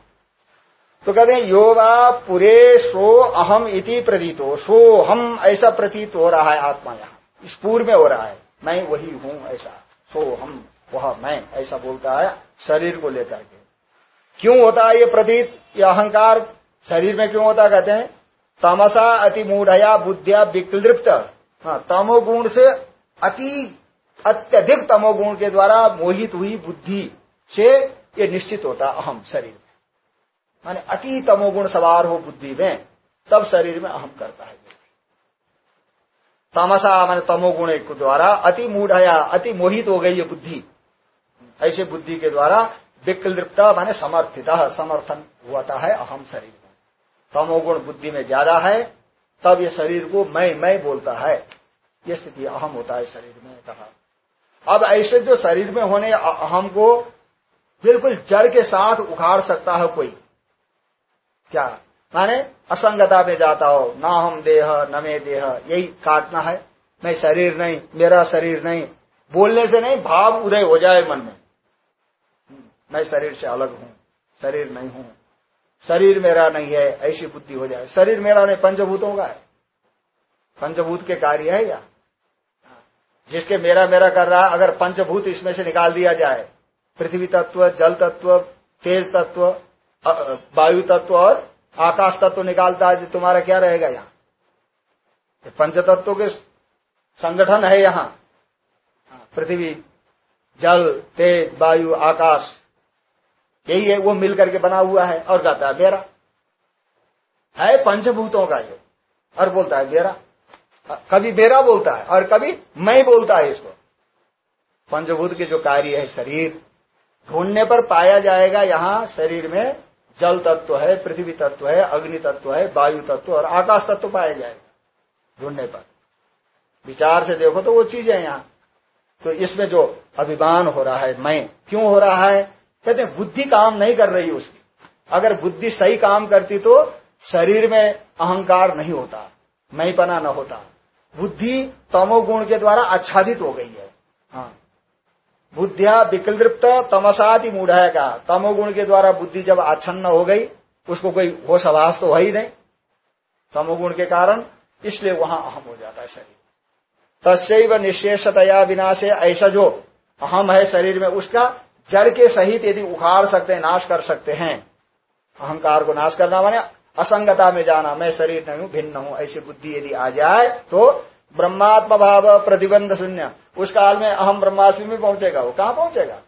तो कहते हैं, योगा पुरे सो अहम इति प्रतीत हो सो हम ऐसा प्रतीत हो रहा है आत्मा यहाँ। इस पूर्व में हो रहा है, मैं वही हूँ ऐसा सो हम, वह मैं, ऐसा बोलता है शरीर को लेकर के। क्यों होता है ये प्रतीत? ये अहंकार शरीर में क्यों होता कहते हैं, तमसा अति मूढ़या बुद्धिया विक्लृप्त। हाँ तमोगुण से अति, अत्यधिक तमोगुण के द्वारा मोहित हुई बुद्धि से ये निश्चित होता अहम शरीर में। माने अति तमोगुण सवार हो बुद्धि में, तब शरीर में अहम करता है। तमसा माने तमोगुण के द्वारा अति मूढ़या, अति मोहित हो गई ये बुद्धि। ऐसे बुद्धि के द्वारा विक्लृप्त माने समर्थित, समर्थन हुआ है अहम शरीर में। तमोगुण बुद्धि में ज़्यादा है, तब ये शरीर को मैं मैं बोलता है। ये स्थिति अहम होता है शरीर में, कहा। अब ऐसे जो शरीर में होने अहम को बिल्कुल जड़ के साथ उखाड़ सकता है कोई। क्या? माने असंगता में जाता हो, ना हम देह, न मे देह, यही काटना है। मैं शरीर नहीं, मेरा शरीर नहीं। बोलने से नहीं, भाव उदय हो जाए मन में। मैं शरीर से अलग हूँ, शरीर नहीं हूँ। शरीर मेरा नहीं है, ऐसी बुद्धि हो जाए। शरीर मेरा नहीं, पंचभूतों का है। पंचभूत के कार्य है या? जिसके मेरा मेरा कर रहा, अगर पंचभूत इसमें से निकाल दिया जाए पृथ्वी तत्व, जल तत्व, तेज तत्व वायु तत्व और आकाश तत्व निकालता है तुम्हारा क्या रहेगा यहाँ? पंच तत्वों के संगठन है यहाँ। पृथ्वी, जल, तेज, वायु, आकाश, यही है, वो मिल करके बना हुआ है और कहता है मेरा है पंचभूतों का ये। और बोलता है मेरा कभी मेरा बोलता है और कभी मैं बोलता है इसको। पंचभूत के जो कार्य है, शरीर ढूँढने पर पाया जाएगा यहाँ शरीर में जल तत्व है, पृथ्वी तत्व है, अग्नि तत्व है, वायु तत्व और आकाश तत्व पाया जाएगा ढूँढने पर। विचार से देखो तो वो चीज़ है यहाँ। तो इसमें जो अभिमान हो रहा है, मैं क्यों हो रहा है? कहते हैं, बुद्धि काम नहीं कर रही उसकी। अगर बुद्धि सही काम करती तो शरीर में अहंकार नहीं होता, मैं पना न होता। बुद्धि तमोगुण के द्वारा आच्छादित हो गई है। हाँ। बुद्धिया विकलृप्त, तमसादि मूढ़ का। तमोगुण के द्वारा बुद्धि जब आच्छन्न हो गई, उसको कोई होश आवास तो है ही नहीं। तमोगुण के कारण, इसलिए वहाँ अहम हो जाता है शरीर। तस्व निशेषतया विनाशे, ऐसा जो अहम है शरीर में, उसका जड़ के सहित यदि उखाड़ सकते हैं नाश कर सकते हैं। अहंकार को नाश करना माने, असंगता में जाना, मैं शरीर नहीं हूँ, भिन्न हूँ, ऐसी बुद्धि यदि आ जाए तो ब्रह्मात्म भाव प्रतिबंध शून्य। उस काल में अहम ब्रह्मास्मि में पहुंचेगा वो। कहाँ पहुंचेगा?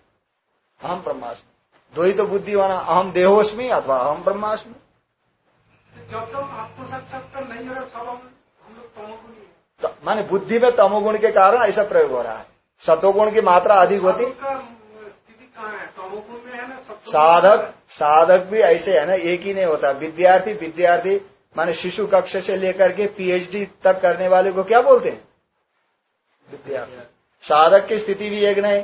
अहम ब्रह्मास्मि। दो ही तो बुद्धि होना अहम देहोस्मी अथवा अहम ब्रह्मास्मि। तो माने बुद्धि में तमोगुण के कारण ऐसा प्रयोग हो रहा है। सतोगुण की मात्रा अधिक होती। साधक साधक भी ऐसे है ना एक ही नहीं होता। विद्यार्थी विद्यार्थी माने शिशु कक्ष से लेकर के पीएचडी तक करने वाले को क्या बोलते हैं? विद्यार्थी साधक की स्थिति भी एक नहीं।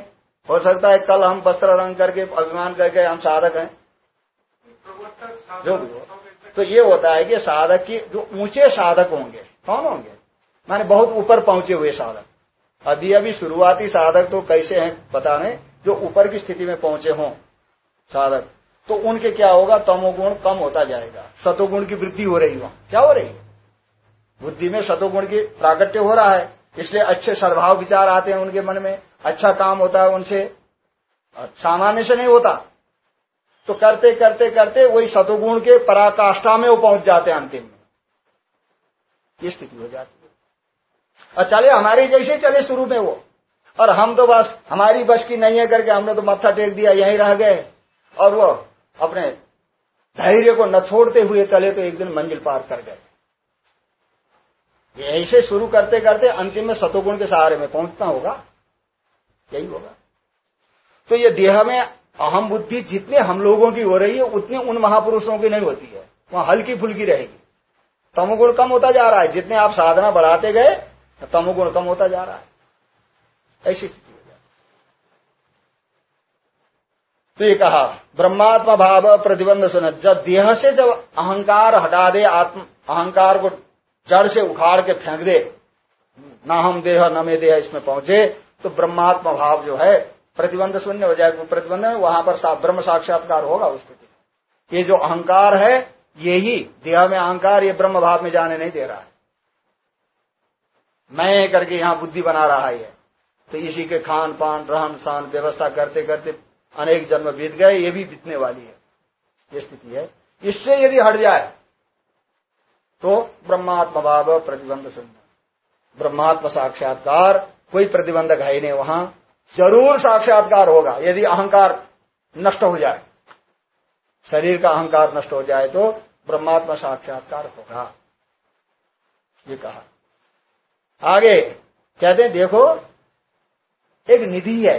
हो सकता है कल हम वस्त्र रंग करके अभिमान करके हम साधक हैं। जो भी हो तो ये होता है कि साधक की जो ऊँचे साधक होंगे कौन होंगे? माने बहुत ऊपर पहुँचे हुए साधक। अभी अभी शुरुआती साधक तो कैसे हैं पता नहीं। जो ऊपर की स्थिति में पहुँचे हों साधक। तो उनके क्या होगा? तमोगुण कम होता जाएगा। सतोगुण की वृद्धि हो रही वहाँ। क्या हो रही? बुद्धि में सतोगुण की प्रागट्य हो रहा है। इसलिए अच्छे सद्भाव विचार आते हैं उनके मन में। अच्छा काम होता है उनसे। सामान्य से नहीं होता। तो करते करते करते वही सतोगुण के पराकाष्ठा में वो पहुँच जाते हैं अंतिम में। ये स्थिति हो जाती है। और चले, हमारी जैसे चले शुरू में वो। और हम तो बस, हमारी बस की नहीं है करके हमने तो मत्था टेक दिया, यहीं रह गए। और वो अपने धैर्य को न छोड़ते हुए चले तो एक दिन मंजिल पार कर गए। ऐसे शुरू करते करते अंतिम में सतोगुण के सहारे में पहुँचना होगा। यही होगा। तो ये देह में अहम बुद्धि जितने हम लोगों की हो रही है, उतनी उन महापुरुषों की नहीं होती है। वहाँ हल्की फुल्की रहेगी। तमोगुण कम होता जा रहा है। जितने आप साधना बढ़ाते गए, तमोगुण कम होता जा रहा है। ऐसी स्थिति हो जाती तो ये कहा ब्रह्मात्मा भाव प्रतिबंध सुन जब देह से जब अहंकार हटा दे आत्म अहंकार को जड़ से उखाड़ के फेंक दे ना हम देह न मे देह इसमें पहुँचे तो ब्रह्मात्मा भाव जो है प्रतिबंध शून्य हो जाएगा। प्रतिबंध में वहाँ पर सा, ब्रह्म साक्षात्कार होगा उस स्थिति ये जो अहंकार है ये ही देह में अहंकार ये ब्रह्म भाव में जाने नहीं दे रहा है। मैं करके यहाँ बुद्धि बना रहा है। तो इसी के खान पान रहन सहन व्यवस्था करते करते अनेक जन्म बीत गए, ये भी बीतने वाली है। ये स्थिति है। इससे यदि हट जाए तो ब्रह्मात्म भाव प्रतिबंध शून्य। ब्रह्मात्म साक्षात्कार, कोई प्रतिबंधक है ही नहीं वहाँ। ज़रूर साक्षात्कार होगा, यदि अहंकार नष्ट हो जाए। शरीर का अहंकार नष्ट हो जाए तो ब्रह्मात्मा साक्षात्कार होगा। ये कहा। आगे कहते देखो, एक निधि है।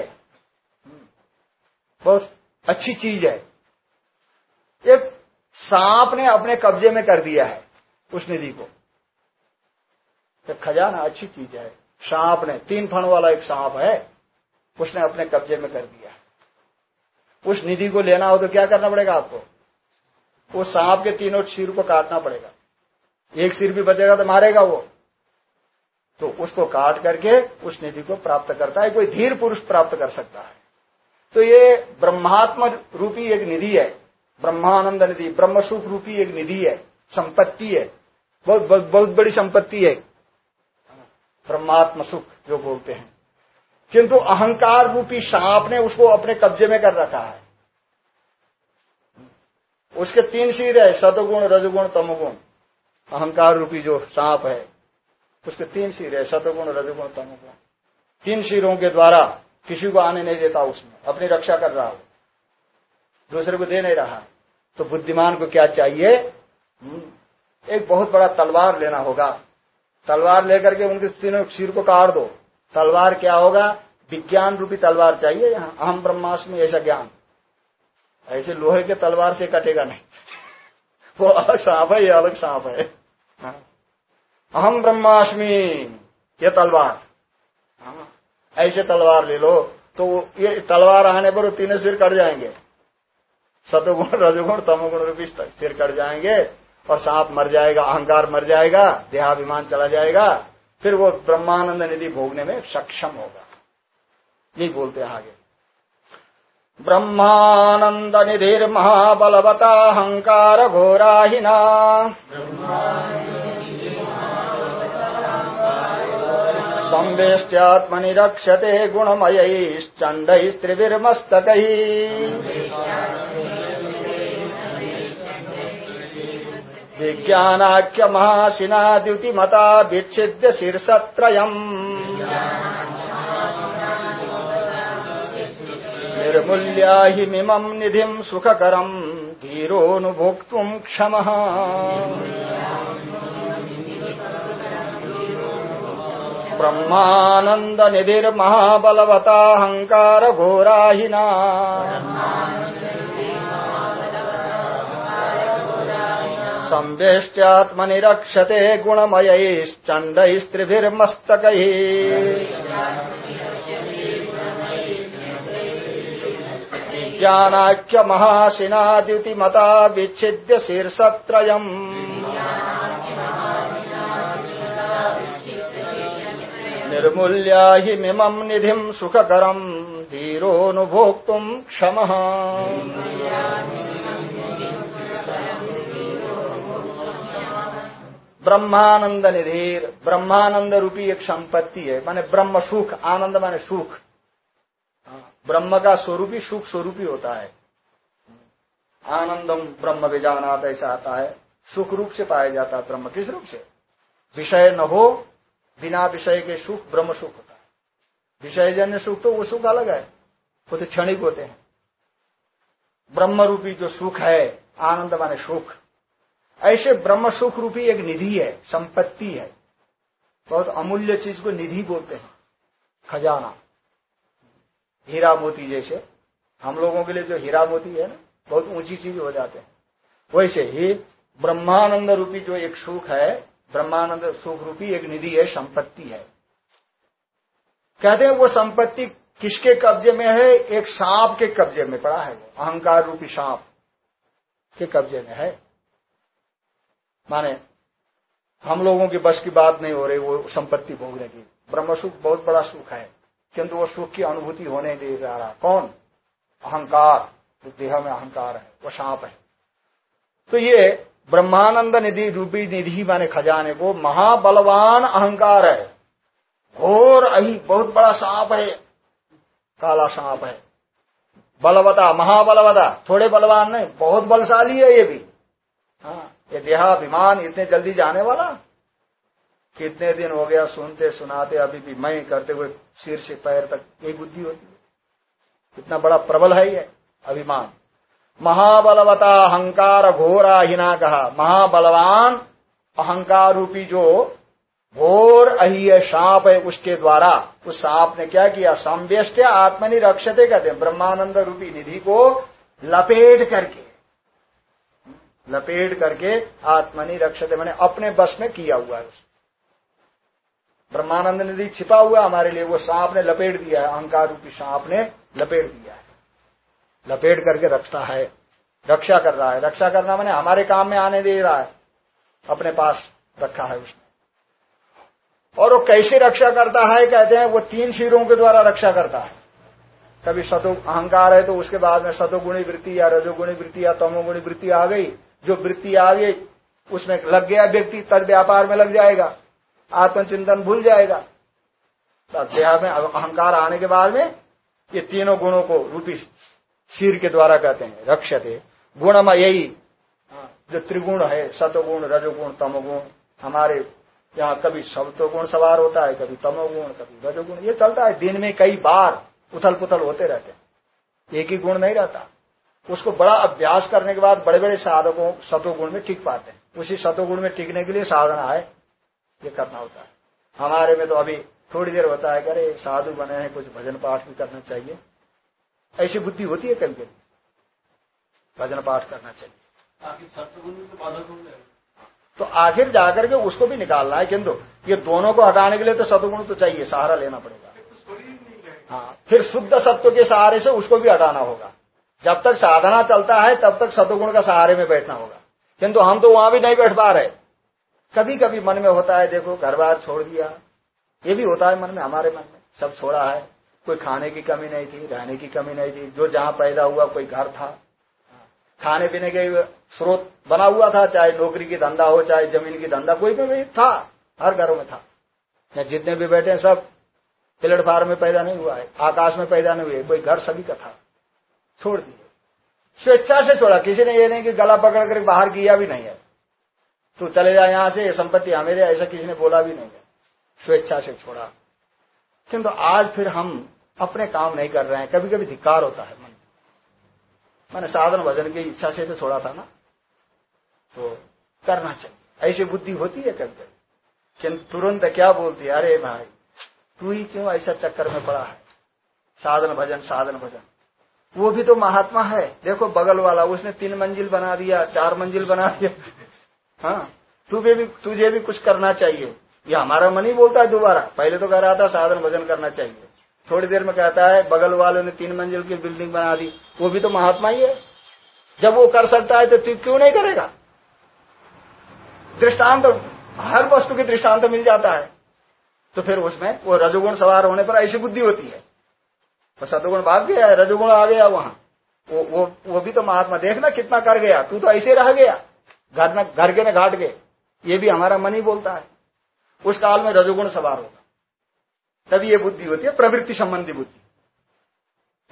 बहुत अच्छी चीज़ है। एक सांप ने अपने कब्जे में कर दिया है, उस निधि को। तो खजाना अच्छी चीज़ है। सांप ने, तीन फण वाला एक सांप है, उसने अपने कब्जे में कर दिया उस निधि को लेना हो तो क्या करना पड़ेगा आपको? वो सांप के तीनों सिर को काटना पड़ेगा। एक सिर भी बचेगा तो मारेगा वो। तो उसको काट करके उस निधि को प्राप्त करता है। कोई धीर पुरुष प्राप्त कर सकता है। तो ये ब्रह्मात्म रूपी एक निधि है। ब्रह्मानंद निधि ब्रह्म सुख रूपी एक निधि है। संपत्ति है। बहुत बहुत, बहुत बड़ी संपत्ति है। ब्रह्मात्म सुख जो बोलते हैं। किंतु अहंकार रूपी सांप ने उसको अपने कब्जे में कर रखा है। उसके तीन सिर है सतगुण रजगुण तमगुण। अहंकार रूपी जो सांप है उसके तीन सिर है सतगुण रजगुण तमगुण। तीन सिरों के द्वारा किसी को आने नहीं देता उसमें अपनी रक्षा कर रहा हो दूसरे को दे नहीं रहा तो बुद्धिमान को क्या चाहिए? हम्म, एक बहुत बड़ा तलवार लेना होगा। तलवार लेकर के उनके तीनों सिर को काट दो। तलवार क्या होगा? विज्ञान रूपी तलवार चाहिए यहाँ अहम ब्रह्मास्मि ऐसा ज्ञान। ऐसे लोहे के तलवार से कटेगा नहीं। वो अलग सांप है ये अलग सांप है। हाँ। अहम ब्रह्मास्मि ये तलवार। हाँ। ऐसे तलवार ले लो तो ये तलवार आने पर तीनों सिर कट जाएँगे। सतुगुण, रजगुण, तमोगुण रूपी सिर कट जाएँगे और सांप मर जाएगा, अहंकार मर जाएगा, देहाभिमान चला जाएगा, फिर वो ब्रह्मानंद निधि भोगने में सक्षम होगा। यही बोलते आगे। ब्रह्मानंद निधिर महाबलवता अहंकार घोराहिना संवेष्ट्यात्मनि रक्षते गुणमयैश्चण्डैस्त्रिभिर्मस्तकैः विज्ञानाख्य महासिना द्युतिमता विच्छिद्य शीर्षत्रयम् निर्मूल्या हि मिमम् निधिम् सुखकरम् क्षमः ब्रह्मानंद निधिर्महाबलवताहंकार घोराहिना संवेष्ट्यात्मनि रक्षते गुणमयैश्चण्डैस्त्रिभिर्मस्तकैः। विज्ञानाख्य महाशिनाद्युति मता विच्छिद्य शीर्षत्रयम् निर्मूल्या हि निधिम् सुखकरम् धीरोऽनुभोक्तुम् क्षमः। ब्रह्मानंद निधीर ब्रह्मानंद रूपी एक संपत्ति है, माने ब्रह्म सुख, आनंद माने सुख। ब्रह्म का स्वरूप ही सुख स्वरूप ही होता है। आनंदम ब्रह्म विजानात ऐसा आता है, सुख रूप से पाया जाता है ब्रह्म, किस रूप से? विषय न हो बिना विषय के सुख, ब्रह्म सुख होता है। विषयजन्य सुख तो वो सुख अलग है। वो तो क्षणिक होते हैं। ब्रह्म रूपी जो सुख है, आनंद माने सुख। ऐसे ब्रह्म सुख रूपी एक निधि है, संपत्ति है। बहुत अमूल्य चीज़ को निधि बोलते हैं। खजाना। हीरा मोती जैसे। हम लोगों के लिए जो हीरा मोती है ना, बहुत ऊँची चीज़ हो जाते हैं। वैसे ही ब्रह्मानंद रूपी जो एक सुख है ब्रह्मानंद सुख रूपी एक निधि है, संपत्ति है। कहते हैं वो संपत्ति किसके कब्जे में है? एक सांप के कब्जे में पड़ा है वो, अहंकार रूपी सांप के कब्जे में है। माने, हम लोगों की बस की बात नहीं हो रही, वो संपत्ति भोगने की ब्रह्म सुख बहुत बड़ा सुख है, किंतु वो सुख की अनुभूति होने दे जा रहा। कौन? अहंकार, जो देह में अहंकार है, वो सांप है। तो ये ब्रह्मानंद निधि रूपी निधि माने खजाने को महाबलवान अहंकार है। घोर अही, बहुत बड़ा सांप है, काला सांप है। बलवता, महाबलवता, थोड़े बलवान नहीं, बहुत बलशाली है ये भी। हाँ ये देहाभिमान इतने जल्दी जाने वाला? कितने दिन हो गया सुनते सुनाते, अभी भी मैं करते हुए सिर से पैर तक यही बुद्धि होती है। कितना बड़ा प्रबल है ये अभिमान। महाबलवता अहंकार घोरा हिना कहा महाबलवान अहंकार रूपी जो घोर अहिय सांप है उसके द्वारा, उस सांप ने क्या किया? संव्यष्ट आत्मनि रक्षते कहते हैं। ब्रह्मानंद रूपी निधि को लपेट करके लपेट करके आत्मनि रक्षते मैंने अपने बस में किया हुआ है ब्रह्मानंद निधि छिपा हुआ हमारे लिए, वो सांप ने लपेट दिया है अहंकार रूपी सांप ने लपेट दिया है। लपेट करके रखता है, रक्षा कर रहा है। रक्षा करना मैंने हमारे काम में आने दे रहा है। अपने पास रखा है उसने। और वो कैसे रक्षा करता है, कहते हैं वो तीन शीरों के द्वारा रक्षा करता है। कभी सतो अहंकार है तो उसके बाद में सतोगुणी वृत्ति या रजोगुणी वृत्ति या तमोगुणी वृत्ति आ गई। जो वृत्ति आ गई, उसमें लग गया व्यक्ति, तद व्यापार में लग जाएगा। आत्मचिंतन भूल जाएगा। देह में अहंकार आने के बाद में ये तीनों गुणों को रूपी शीर के द्वारा कहते हैं रक्षते। गुणम यही। जो त्रिगुण है सतोगुण रजोगुण तमोगुण हमारे यहाँ कभी सतोगुण सवार होता है कभी तमोगुण कभी रजोगुण ये चलता है। दिन में कई बार उथल पुथल होते रहते हैं। एक ही गुण नहीं रहता। उसको बड़ा अभ्यास करने के बाद बड़े बड़े साधकों सतोगुण में टिक पाते हैं। उसी सतोगुण में टिकने के लिए साधना है ये करना होता है। हमारे में तो अभी थोड़ी देर होता है अरे साधु बने हैं कुछ भजन पाठ भी करना चाहिए। ऐसी बुद्धि होती है कभी कभी? भजन पाठ करना चाहिए। तो आखिर जाकर के उसको भी निकालना है किंतु ये दोनों को हटाने के लिए तो सतुगुण तो चाहिए सहारा लेना पड़ेगा। हाँ फिर शुद्ध सत्व के सहारे से उसको भी हटाना होगा। जब तक साधना चलता है तब तक सतुगुण का सहारे में बैठना होगा। किंतु हम तो वहाँ भी नहीं बैठ पा रहे। कभी कभी मन में होता है देखो घर बार छोड़ दिया। ये भी होता है मन में हमारे मन में सब छोड़ा है। कोई खाने की कमी नहीं थी, रहने की कमी नहीं थी। जो जहाँ पैदा हुआ कोई घर था। खाने पीने के स्रोत बना हुआ था, चाहे नौकरी की धंधा हो, चाहे ज़मीन की धंधा, कोई भी था, हर घरों में था। या जितने भी बैठे सब प्लेटफार्म में पैदा नहीं हुआ है, आकाश में पैदा नहीं हुए कोई घर सभी का था। छोड़ दिए। स्वेच्छा से छोड़ा, किसी ने ये नहीं कि गला पकड़ कर बाहर किया भी नहीं है। तू चले जा यहाँ से, ये संपत्ति हमेरे ऐसा किसी ने बोला भी नहीं है। स्वेच्छा से छोड़ा। किंतु आज फिर हम अपने काम नहीं कर रहे हैं। कभी कभी धिकार होता है मन। मैंने साधन भजन की इच्छा से तो छोड़ा था ना। तो करना चाहिए। ऐसी बुद्धि होती है कभी कभी। किंतु तुरंत क्या बोलती है? अरे भाई, तू ही क्यों ऐसा चक्कर में पड़ा है? साधन भजन साधन भजन। वो भी तो महात्मा है। देखो बगल वाला, उसने तीन मंजिल बना दिया, चार मंजिल बना दिया। हाँ तुझे भी तुझे भी कुछ करना चाहिए। ये हमारा मन ही बोलता है दोबारा। पहले तो कह रहा था साधन भजन करना चाहिए। थोड़ी देर में कहता है, बगल वालों ने तीन मंजिल की बिल्डिंग बना दी। वो भी तो महात्मा ही है। जब वो कर सकता है तो क्यों नहीं करेगा? दृष्टांत, हर वस्तु की दृष्टांत मिल जाता है। तो फिर उसमें वो रजोगुण सवार होने पर ऐसी बुद्धि होती है। तो सतुगुण भाग गया है रजोगुण आ गया वहाँ। वो वो वो भी तो महात्मा देखना कितना कर गया। तू तो ऐसे रह गया। घर में, घर के न घाट गए। ये भी हमारा मन ही बोलता है। उस काल में रजोगुण सवार होगा तभी ये बुद्धि होती है, प्रवृत्ति संबंधी बुद्धि।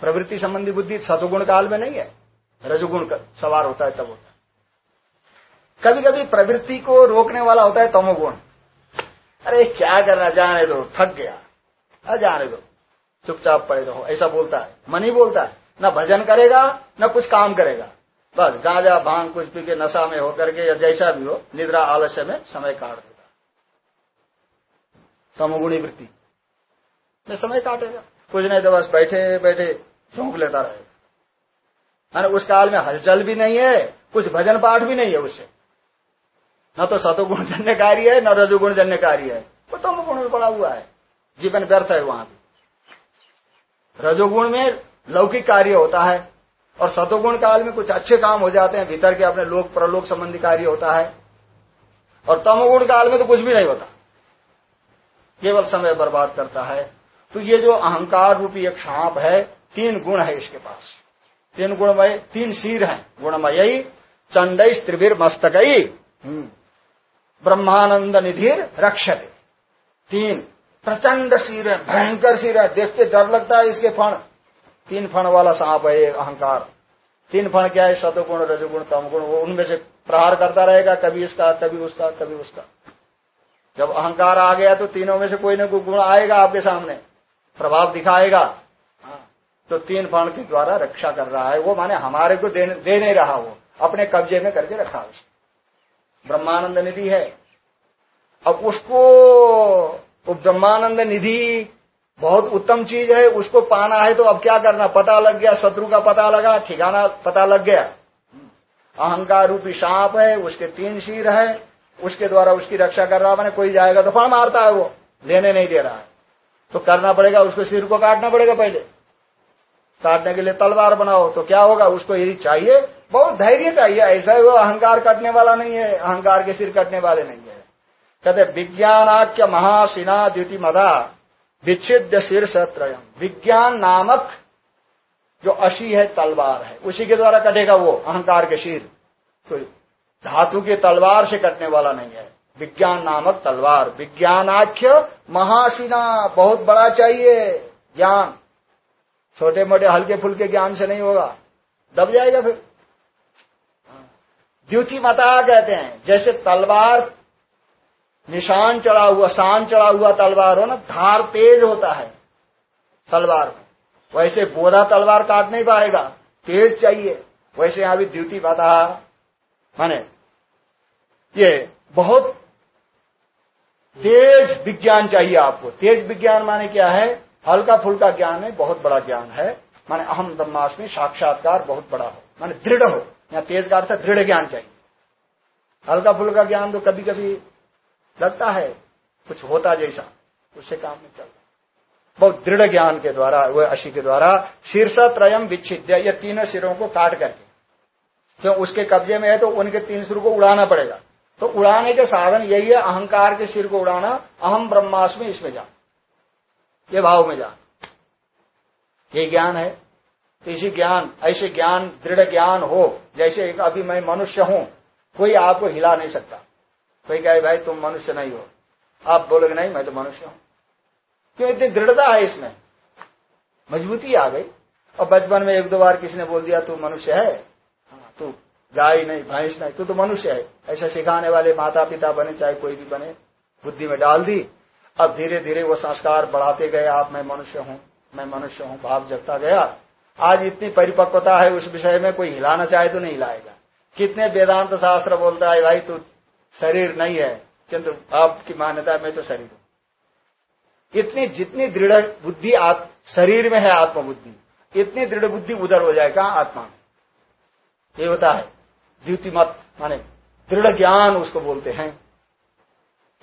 प्रवृत्ति संबंधी बुद्धि सतुगुण काल में नहीं है, रजोगुण सवार होता है तब होता है। कभी कभी प्रवृत्ति को रोकने वाला होता है तमोगुण। अरे, क्या करना जाने दो, थक गया। अरे, जाने दो। चुपचाप पड़े रहो, ऐसा बोलता है। मन ही बोलता है। न भजन करेगा, न कुछ काम करेगा। बस, गांजा, भाँग, कुछ पी के नशा में होकर के या जैसा भी हो, निद्रा, आलस्य में समय काट तमोगुणी वृत्ति। में समय काटेगा। कुछ नहीं तो बस बैठे बैठे झोंक लेता रहेगा उस काल में हलचल भी नहीं है, कुछ भजन पाठ भी नहीं है उससे न तो सतोगुण जन्य कार्य है, न रजोगुण जन्य कार्य है। वो तो तमोगुण में पड़ा हुआ है। जीवन व्यर्थ है वहाँ भी। रजोगुण में लौकिक कार्य होता है, और सतोगुण काल में कुछ अच्छे काम हो जाते हैं, भीतर के अपने लोक प्रलोक संबंधी कार्य होता है, और तमोगुण काल में तो कुछ भी नहीं होता। केवल समय बर्बाद करता है। तो ये जो अहंकार रूपी एक सांप है, तीन गुण है इसके पास। तीन गुणमय तीन शीर है। गुणमयी चंडई त्रिवीर मस्तकई हम्म। ब्रह्मानंद निधिर, रक्षते। तीन प्रचंड शीर है, भयंकर शीर है। देख के डर लगता है इसके फण। तीन फण वाला सांप है अहंकार। तीन फण क्या है? सतुगुण रजगुण, तमगुण, वो उनमें से प्रहार करता रहेगा, कभी इसका, कभी उसका कभी उसका। जब अहंकार आ गया तो तीनों में से कोई ना कोई गुण आएगा आपके सामने। प्रभाव दिखाएगा। हाँ। तो तीन फण के द्वारा रक्षा कर रहा है वो माने हमारे को दे, नहीं रहा वो। अपने कब्जे में करके रखा उसको ब्रह्मानंद निधि है। अब उसको वो ब्रह्मानंद निधि बहुत उत्तम चीज़ है उसको पाना है तो अब क्या करना? पता लग गया शत्रु का पता लगा ठिकाना पता लग गया। अहंकार रूपी सांप है उसके तीन शीर है। उसके द्वारा उसकी रक्षा कर रहा मैंने कोई जाएगा तो फण मारता है वो। लेने नहीं दे रहा है। तो करना पड़ेगा, उसको सिर को काटना पड़ेगा पहले। काटने के लिए तलवार बनाओ तो क्या होगा? उसको यही चाहिए, बहुत धैर्य चाहिए। ऐसा ही वो अहंकार कटने वाला नहीं है, अहंकार के सिर कटने वाले नहीं है। कहते विज्ञानाक्य महासिना द्युति मदा, विच्छिद्य शीर्ष त्रयम विज्ञान नामक जो अशी है, तलवार है, उसी के द्वारा कटेगा वो, अहंकार के शीर तो धातु के तलवार से कटने वाला नहीं है। विज्ञान नामक तलवार। विज्ञानाख्य महासिना बहुत बड़ा चाहिए ज्ञान। छोटे मोटे हल्के फुल्के ज्ञान से नहीं होगा। दब जाएगा फिर। द्युति मता कहते हैं। जैसे तलवार निशान चढ़ा हुआ, शान चढ़ा हुआ तलवार हो ना, धार तेज होता है तलवार। वैसे बोधा तलवार काट नहीं पाएगा। तेज चाहिए। वैसे यहाँ भी द्युति बता माने? ये बहुत तेज विज्ञान चाहिए आपको। तेज विज्ञान माने क्या है? हल्का फुल्का ज्ञान है, बहुत बड़ा ज्ञान है। माने अहम ब्रह्मास्मि साक्षात्कार बहुत बड़ा हो। माने दृढ़ हो। या तेज का अर्थ दृढ़ ज्ञान चाहिए। हल्का फुल्का ज्ञान तो कभी कभी लगता है, कुछ होता जैसा, उससे काम नहीं चलता। बहुत दृढ़ ज्ञान के द्वारा, वह अशी के द्वारा शीर्ष त्रयम विच्छिद्य तीनों सिरों को काट करके। क्यों? उसके कब्जे में है तो उनके तीन सिर को उड़ाना पड़ेगा। तो उड़ाने के साधन यही है अहंकार के सिर को उड़ाना अहम ब्रह्मास्मि इसमें जा। ये भाव में जा। ये ज्ञान है। तो इसी ज्ञान ऐसे ज्ञान दृढ़ ज्ञान हो जैसे अभी मैं मनुष्य हूँ कोई आपको हिला नहीं सकता। कोई कहे भाई तुम मनुष्य नहीं हो। आप बोलोगे नहीं मैं तो मनुष्य हूँ। क्यों? इतनी दृढ़ता है इसमें। मजबूती आ गई। और बचपन में एक दो बार किसी ने बोल दिया तू मनुष्य हाँ, तू गाय नहीं, भैंस नहीं, तू तो मनुष्य है। ऐसा सिखाने वाले माता पिता बने, चाहे कोई भी बने, बुद्धि में डाल दी। अब धीरे धीरे वो संस्कार बढ़ाते गए, आप, मैं मनुष्य हूँ, मैं मनुष्य हूँ, भाव जगता गया। आज इतनी परिपक्वता है, उस विषय में कोई हिलाना चाहे तो नहीं हिलाएगा। कितने वेदांत शास्त्र बोलता है, भाई, तू शरीर नहीं है, किंतु आपकी मान्यता में तो शरीर हूँ। इतनी जितनी दृढ़ बुद्धि शरीर में है आत्मबुद्धि, इतनी दृढ़ बुद्धि उधर हो जाएगा आत्मा में? ये होता है। द्युति मत, माने दृढ़ ज्ञान उसको बोलते हैं।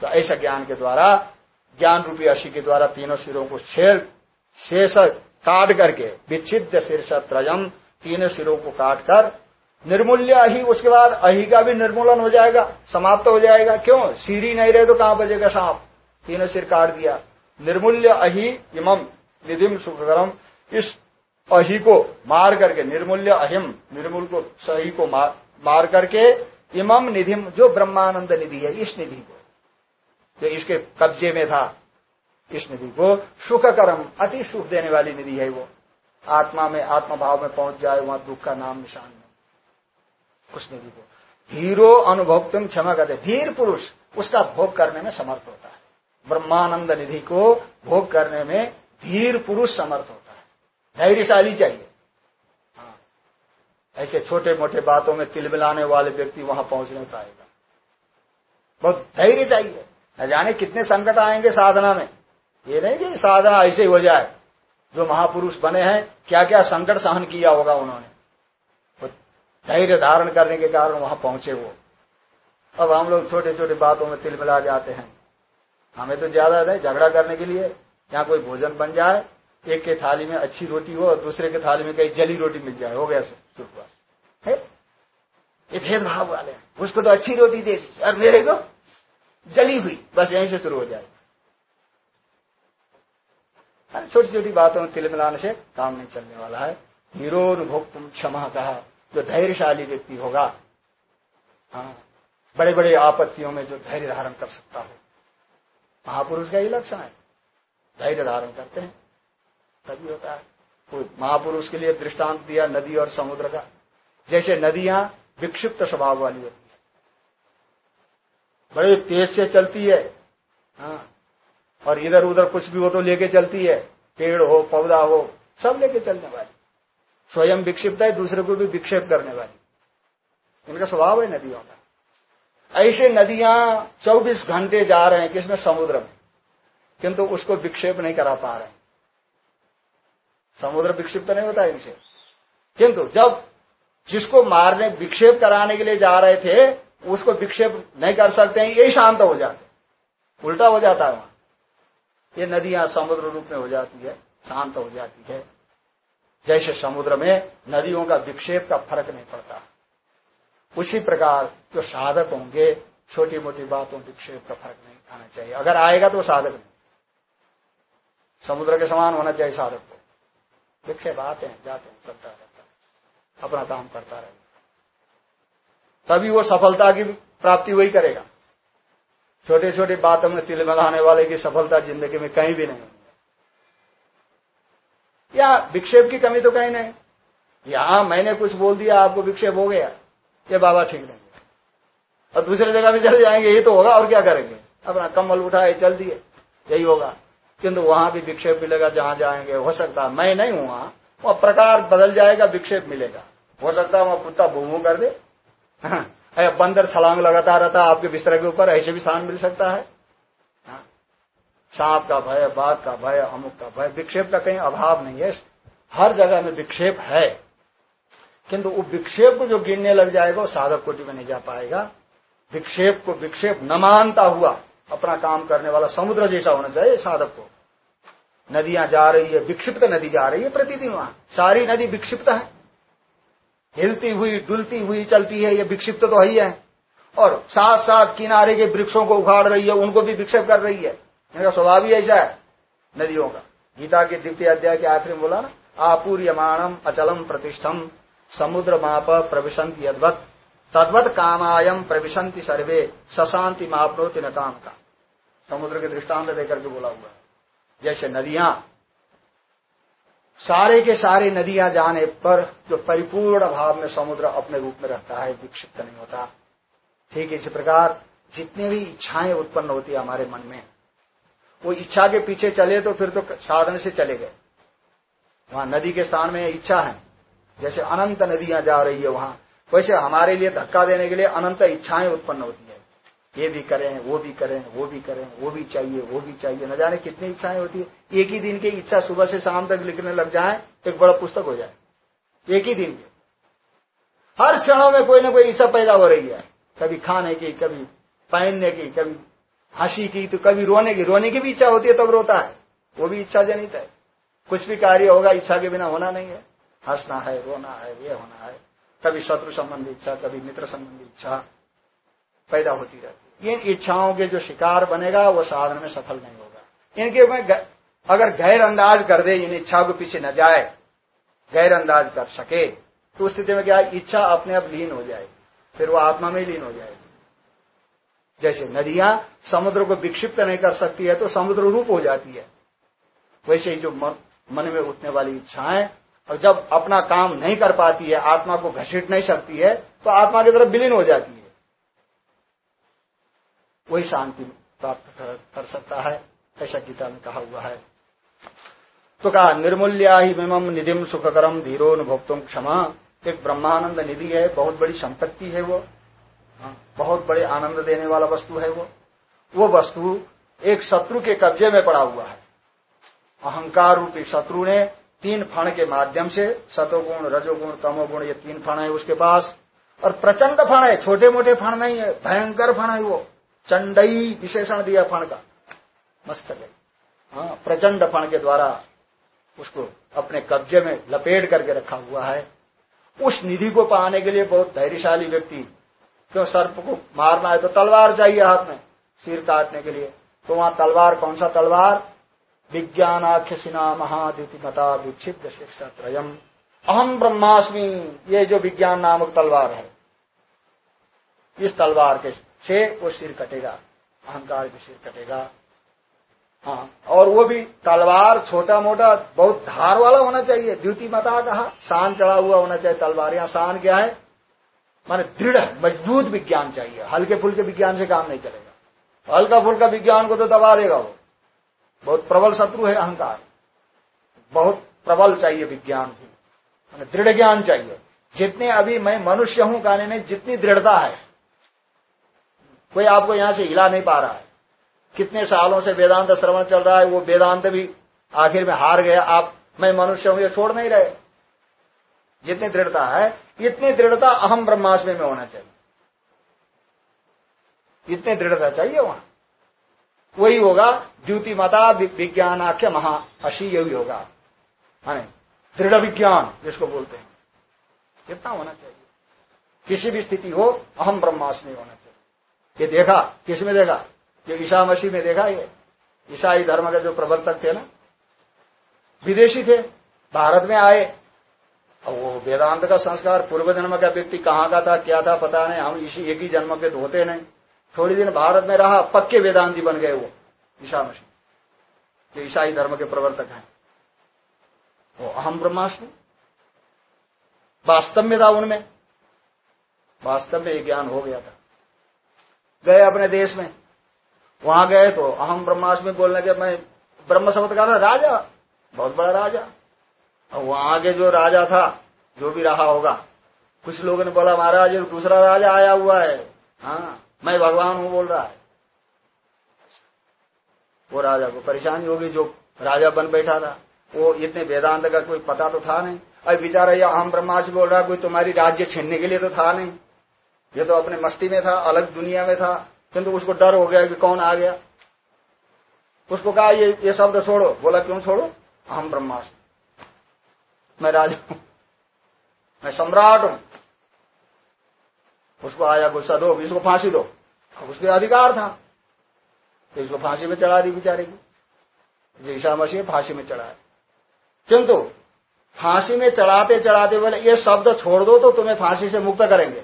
तो ऐसा ज्ञान के द्वारा, ज्ञान रूपी अशी के द्वारा तीनों सिरों को छेड़ शेष काट करके विच्छिद शीर्ष त्रयम तीनों सिरों को काट कर, निर्मूल्य अही, उसके बाद अही का भी निर्मूलन हो जाएगा, समाप्त हो जाएगा। क्यों? सीरी नहीं रहे तो कहाँ बजेगा सांप? तीनों सिर काट दिया। निर्मूल्य अही इमम निधिम सुखकरम इस अही को मार करके निर्मूल्य अहिम निर्मूल को सही को मार, मार करके इमम निधिम जो ब्रह्मानंद निधि है इस निधि को। जो इसके कब्जे में था इस निधि को सुखकरम अति सुख देने वाली निधि है वो। आत्मा में आत्मा भाव में पहुँच जाए वहाँ दुख का नाम निशान नहीं उस निधि को। धीरो अनुभव तुम क्षमा करते। धीर पुरुष उसका भोग करने में समर्थ होता है। ब्रह्मानंद निधि को भोग करने में धीर पुरुष समर्थ होता है। धैर्यशाली चाहिए। हाँ। ऐसे छोटे मोटे बातों में तिल मिलाने वाले व्यक्ति वहाँ पहुँच नहीं पाएगा बहुत धैर्य चाहिए। न जाने कितने संकट आएँगे साधना में। ये नहीं कि साधना ऐसे ही हो जाए। जो महापुरुष बने हैं क्या क्या संकट सहन किया होगा उन्होंने। धैर्य धारण करने के कारण वहाँ पहुँचे वो। अब हम लोग छोटे छोटे बातों में तिल मिला जाते हैं। हमें तो ज़्यादा नहीं झगड़ा करने के लिए। यहाँ कोई भोजन बन जाए एक के थाली में अच्छी रोटी हो और दूसरे के थाली में कहीं जली रोटी मिल जाए, हो गया सुखवास ये भेदभाव वाले हैं। उसको तो अच्छी रोटी दे और मेरे को जली हुई, बस यहीं से शुरू हो जाए। छोटी छोटी बातों में तिल मिलाने से काम नहीं चलने वाला है। हीरोनुभोग तुम क्षमा कहा जो धैर्यशाली व्यक्ति होगा हाँ बड़े बड़े आपत्तियों में जो धैर्य धारण कर सकता हो। महापुरुष का ही लक्षण है। धैर्य धारण करते हैं। तभी होता है। कोई महापुरुष के लिए दृष्टांत दिया नदी और समुद्र का। जैसे नदियाँ विक्षिप्त स्वभाव वाली होती है। बड़े तेज से चलती है। हाँ। और इधर उधर कुछ भी हो तो लेके चलती है। पेड़ हो, पौधा हो, सब लेके चलने वाली। स्वयं विक्षिप्त है, दूसरे को भी विक्षेप करने वाली। इनका स्वभाव है नदियों का। ऐसे नदियाँ 24 घंटे जा रहे हैं, किसमें? समुद्र में। किंतु उसको विक्षेप नहीं करा पा रहे समुद्र विक्षिप्त नहीं होता इनसे। किंतु जब जिसको मारने, विक्षेप कराने के लिए जा रहे थे, उसको विक्षेप नहीं कर सकते हैं, यही शांत हो जाते उल्टा हो जाता है वहाँ। ये नदियाँ समुद्र रूप में हो जाती है, शांत हो जाती है। जैसे समुद्र में नदियों का विक्षेप का फ़र्क नहीं पड़ता। उसी प्रकार जो साधक होंगे छोटी मोटी बातों विक्षेप का फ़र्क नहीं आना चाहिए। अगर आएगा तो साधक नहीं। समुद्र के समान होना चाहिए साधक को। विक्षेप आते हैं, जाते हैं चलता रहता है, अपना काम करता रहेगा तभी वो सफलता की प्राप्ति वही करेगा। छोटे छोटे बातों में तिल मिलाने वाले की सफलता ज़िंदगी में कहीं भी नहीं या विक्षेप की कमी तो कहीं नहीं। यहाँ मैंने कुछ बोल दिया, आपको विक्षेप हो गया। ये बाबा ठीक नहीं और दूसरी जगह भी चले जाएँगे, ये तो होगा, और क्या करेंगे? अपना कम्बल उठाए, चल दिए, यही होगा। किंतु वहाँ भी विक्षेप मिलेगा जहाँ जाएँगे हो सकता है। मैं नहीं हूँ वहाँ वह प्रकार बदल जाएगा विक्षेप मिलेगा। हो सकता है वहाँ कुत्ता भूमू कर दे। हाँ, बंदर छलांग लगाता रहता है आपके बिस्तर के ऊपर ऐसे भी स्थान मिल सकता है। हाँ, सांप का भय बाघ का भय अमुक का भय विक्षेप का कहीं अभाव नहीं है। हर जगह में विक्षेप है। किंतु वो विक्षेप को जो गिरने लग जाएगा वो साधक कोटि में नहीं जा पाएगा। विक्षेप को विक्षेप न मानता हुआ अपना काम करने वाला समुद्र जैसा होना चाहिए साधक को। नदियाँ जा रही है, विक्षिप्त नदी जा रही है प्रतिदिन वहाँ। सारी नदी विक्षिप्त है। हिलती हुई, डुलती हुई चलती है, ये विक्षिप्त तो ही है और साथ साथ किनारे के वृक्षों को उखाड़ रही है, उनको भी विक्षेप कर रही है। इनका स्वभाव ही ऐसा है, नदियों का। गीता के द्वितीय अध्याय के आखिरी में बोला ना, आपूर्यमाणम अचलम प्रतिष्ठम, समुद्र माप प्रविशंति यदवत। तद्वत कामायम प्रविशंति सर्वे सशांति मापनोति न काम। का समुद्र के दृष्टांत देकर के बोला हुआ जैसे नदियाँ, सारे के सारे नदियाँ जाने पर जो परिपूर्ण भाव में समुद्र अपने रूप में रहता है, विक्षिप्त नहीं होता। ठीक इसी प्रकार, जितनी भी इच्छाएँ उत्पन्न होती है हमारे मन में, वो इच्छा के पीछे चले तो फिर तो साधन से चले गए। वहाँ नदी के स्थान में इच्छा है। जैसे अनंत नदियाँ जा रही है वहाँ वैसे हमारे लिए धक्का देने के लिए अनंत इच्छाएँ उत्पन्न होती है। ये भी करें, वो भी करें, वो भी करें, वो भी चाहिए, वो भी चाहिए। न जाने कितनी इच्छाएँ होती है। एक ही दिन की इच्छा सुबह से शाम तक लिखने लग जाए तो एक बड़ा पुस्तक हो जाए। एक ही दिन के। हर क्षणों में कोई ना कोई इच्छा पैदा हो रही है। कभी खाने की, कभी पहनने की, कभी हँसी की तो कभी रोने की। रोने की भी इच्छा होती है, तब रोता है। वो भी इच्छा जनित है। कुछ भी कार्य होगा, इच्छा के बिना होना नहीं है। हंसना है, रोना है, ये होना है। कभी शत्रु संबंधी इच्छा, कभी मित्र संबंधी इच्छा पैदा होती रहती है। इन इच्छाओं के जो शिकार बनेगा, वो साधन में सफल नहीं होगा। इनके में अगर गैर अंदाज कर दे, इन इच्छाओं के पीछे न जाए गैर अंदाज कर सके तो स्थिति में क्या इच्छा अपने आप लीन हो जाए फिर वो आत्मा में लीन हो जाएगी। जैसे नदियाँ समुद्र को विक्षिप्त नहीं कर सकती है तो समुद्र रूप हो जाती है। वैसे ही जो मन में उठने वाली इच्छाएँ और जब अपना काम नहीं कर पाती है आत्मा को घसीट नहीं सकती है तो आत्मा की तरफ़ विलीन हो जाती है। वही शांति प्राप्त कर सकता है ऐसा गीता में कहा हुआ है। तो कहा निर्मूल्या ही मिमम निधिम सुखकरम धीरो अनुभोक्तुम क्षमा। एक ब्रह्मानंद निधि है बहुत बड़ी संपत्ति है वो। हाँ, बहुत बड़े आनंद देने वाला वस्तु है वो। वो वस्तु एक शत्रु के कब्जे में पड़ा हुआ है। अहंकार रूपी शत्रु ने तीन फण के माध्यम से सतोगुण, रजोगुण, तमोगुण, ये तीन फण है उसके पास। और प्रचंड फण है छोटे मोटे फण नहीं है, भयंकर फण है वो। चंडई विशेषण दिया फण का। मस्त है। हाँ प्रचंड फण के द्वारा उसको अपने कब्जे में लपेट करके रखा हुआ है। उस निधि को पाने के लिए बहुत धैर्यशाली व्यक्ति। क्यों, सर्प को मारना है तो तलवार चाहिए हाथ में, सिर काटने के लिए। तो वहाँ तलवार, कौन सा तलवार? विज्ञानाख्य सिना महादिति मता विक्षिप्त शिक्षा त्रयम अहम ब्रह्मास्मि, ये जो विज्ञान नामक तलवार है। इस तलवार के से वो सिर कटेगा, अहंकार के सिर कटेगा। हाँ और वो भी तलवार छोटा मोटा बहुत धार वाला होना चाहिए। द्युति मता कहा शान चढ़ा हुआ होना चाहिए तलवार। यहाँ शान क्या है? माने दृढ़, मज़बूत विज्ञान चाहिए। हल्के फुल्के विज्ञान से काम नहीं चलेगा। हल्का फुल्का विज्ञान को तो दबा देगा वो। बहुत प्रबल शत्रु है अहंकार। बहुत प्रबल चाहिए विज्ञान भी दृढ़ ज्ञान चाहिए। जितने अभी मैं मनुष्य हूँ कहने में जितनी दृढ़ता है, कोई आपको यहाँ से हिला नहीं पा रहा है। कितने सालों से वेदांत श्रवण चल रहा है, वो वेदांत भी आखिर में हार गया। आप, मैं मनुष्य हूँ, ये छोड़ नहीं रहे। जितनी दृढ़ता है, इतनी दृढ़ता अहम ब्रह्मास्मि में होना चाहिए। इतनी दृढ़ता चाहिए वहाँ। वही होगा, द्युति मता विज्ञानाख्य महा, अशी यही होगा। दृढ़ विज्ञान, जिसको बोलते हैं। कितना होना चाहिए। किसी भी स्थिति हो, अहम ब्रह्मास्मि होना चाहिए। ये देखा, किसमें देखा? ये ईसा मसीह में देखा ये? ईसाई धर्म के जो प्रवर्तक थे ना, विदेशी थे, भारत में आए। और वो वेदांत का संस्कार, पूर्व जन्म का व्यक्ति कहाँ का था, क्या था, पता नहीं। हम इसी एक ही जन्म के धोते नहीं। थोड़ी दिन भारत में रहा, पक्के वेदांती बन गए वो, ईशा मसीह। जो ईसाई धर्म के प्रवर्तक हैं। वो अहम ब्रह्मास्मि वास्तव में था उनमें। वास्तव में ये ज्ञान हो गया था। गए अपने देश में। वहाँ गए तो अहम ब्रह्मास्मि बोलने के, मैं ब्रह्म शब्द का था, राजा, बहुत बड़ा राजा। और वहाँ के जो राजा था, जो भी रहा होगा, कुछ लोगों ने बोला, महाराज, दूसरा राजा आया हुआ है। हाँ। मैं भगवान हूँ बोल रहा है। वो राजा को परेशानी होगी जो राजा बन बैठा था। वो इतने वेदांत का कोई पता तो था नहीं। अरे बेचारा ये अहम ब्रह्माज बोल रहा कोई तुम्हारी राज्य छीनने के लिए तो था नहीं। ये तो अपने मस्ती में था, अलग दुनिया में था। किंतु उसको डर हो गया कि कौन आ गया। उसको कहा, ये ये शब्द छोड़ो। बोला, क्यों छोड़ो? अहम ब्रह्मास्त्र। मैं राजा हूँ। मैं सम्राट हूँ। उसको आया गुस्सा दो इसको फांसी दो। उसके अधिकार था। तो इसको फांसी में चढ़ा दी बेचारे की। ईसा मसीह फांसी में चढ़ाया किंतु फांसी में चढ़ाते चढ़ाते बोले, ये शब्द छोड़ दो तो तुम्हें फांसी से मुक्त करेंगे।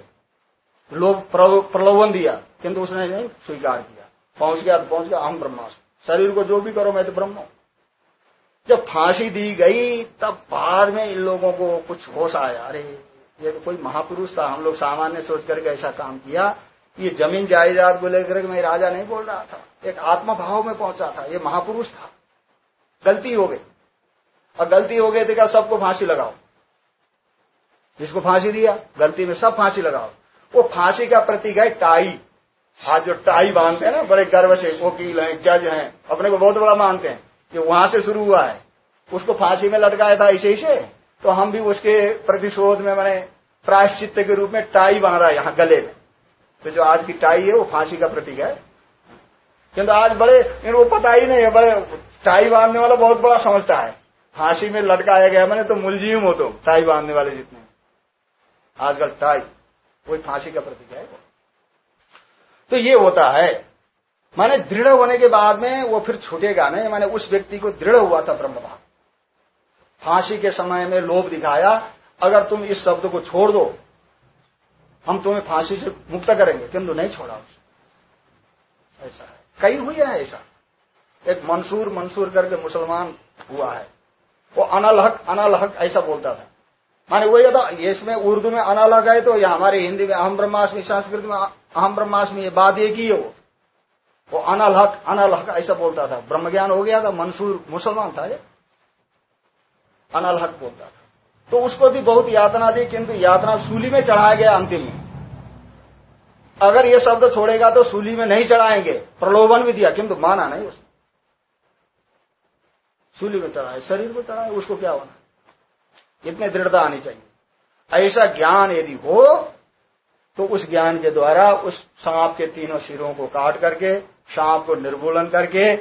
लोग प्रलोभन दिया। किंतु उसने नहीं, स्वीकार किया। पहुँच गया तो पहुँच गया। हम ब्रह्मास्त्र। शरीर को जो भी करो, मैं तो ब्रह्म जब फांसी दी गई, तब बाद में इन लोगों को कुछ होश आया। अरे ये तो कोई महापुरुष था, हम लोग सामान्य सोच करके ऐसा काम किया। ये ज़मीन जायदाद को लेकर मैं राजा नहीं बोल रहा था, एक आत्मा भाव में पहुँचा था, ये महापुरुष था। गलती हो गई। और गलती हो गई तो क्या सबको फांसी लगाओ? जिसको फांसी दिया, गलती में सब फांसी लगाओ। वो फांसी का प्रतीक है टाई। आज जो टाई बांधते हैं ना, बड़े गर्व से, वकील हैं, जज हैं, अपने को बहुत बड़ा मानते हैं कि वहाँ से शुरू हुआ है। उसको फांसी में लटकाया था इसे इसे तो हम भी उसके प्रतिशोध में मैंने प्रायश्चित के रूप में टाई बाँध रहा है यहाँ गले में। तो जो आज की टाई है, वो फांसी का प्रतीक है। किंतु आज बड़े, इनको पता ही नहीं है, बड़े टाई बांधने वाला बहुत बड़ा समझता है। फांसी में लटकाया गया, मैंने तो मुलजिम हो तो टाई बांधने वाले जितने। आजकल टाई कोई फांसी का प्रतीक है। तो ये होता है। माने दृढ़ होने के बाद में वो फिर छूटेगा नहीं। माने उस व्यक्ति को दृढ़ हुआ था ब्रह्म भाव फांसी के समय में लोभ दिखाया, अगर तुम इस शब्द को छोड़ दो, हम तुम्हें फांसी से मुक्त करेंगे। किंतु नहीं छोड़ा उसे ऐसा है। कई हुई है ऐसा? एक मंसूर मंसूर करके मुसलमान हुआ है। वो अनलहक अनलहक ऐसा बोलता था। माने वही था इसमें उर्दू में अनलहक है तो या हमारे हिंदी में, अहम ब्रह्मास्मि, संस्कृत में अहम ब्रह्मास्मि, ये बात एक ही है वो। वो अनलहक अनलहक ऐसा बोलता था। ब्रह्म ज्ञान हो गया था, मंसूर मुसलमान था ये। अनलहक बोलता था। तो उसको भी बहुत यातना दी, किंतु यातना सूली में चढ़ाया गया अंतिम में। अगर ये शब्द छोड़ेगा तो सूली में नहीं चढ़ाएँगे। प्रलोभन भी दिया, किंतु माना नहीं उसने। सूली में चढ़ाए, शरीर को चढ़ाए, उसको क्या होना? इतनी दृढ़ता आनी चाहिए। ऐसा ज्ञान यदि हो तो उस ज्ञान के द्वारा उस सांप के तीनों सिरों को काट करके, सांप को निर्मूलन करके,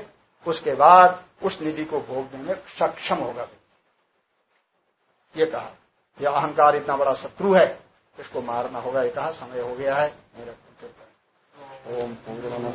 उसके बाद उस निधि को भोगने में सक्षम होगा। ये कहा। यह अहंकार इतना बड़ा शत्रु है, इसको मारना होगा ये कहा, समय हो गया है, मेरा ओम पूर्ण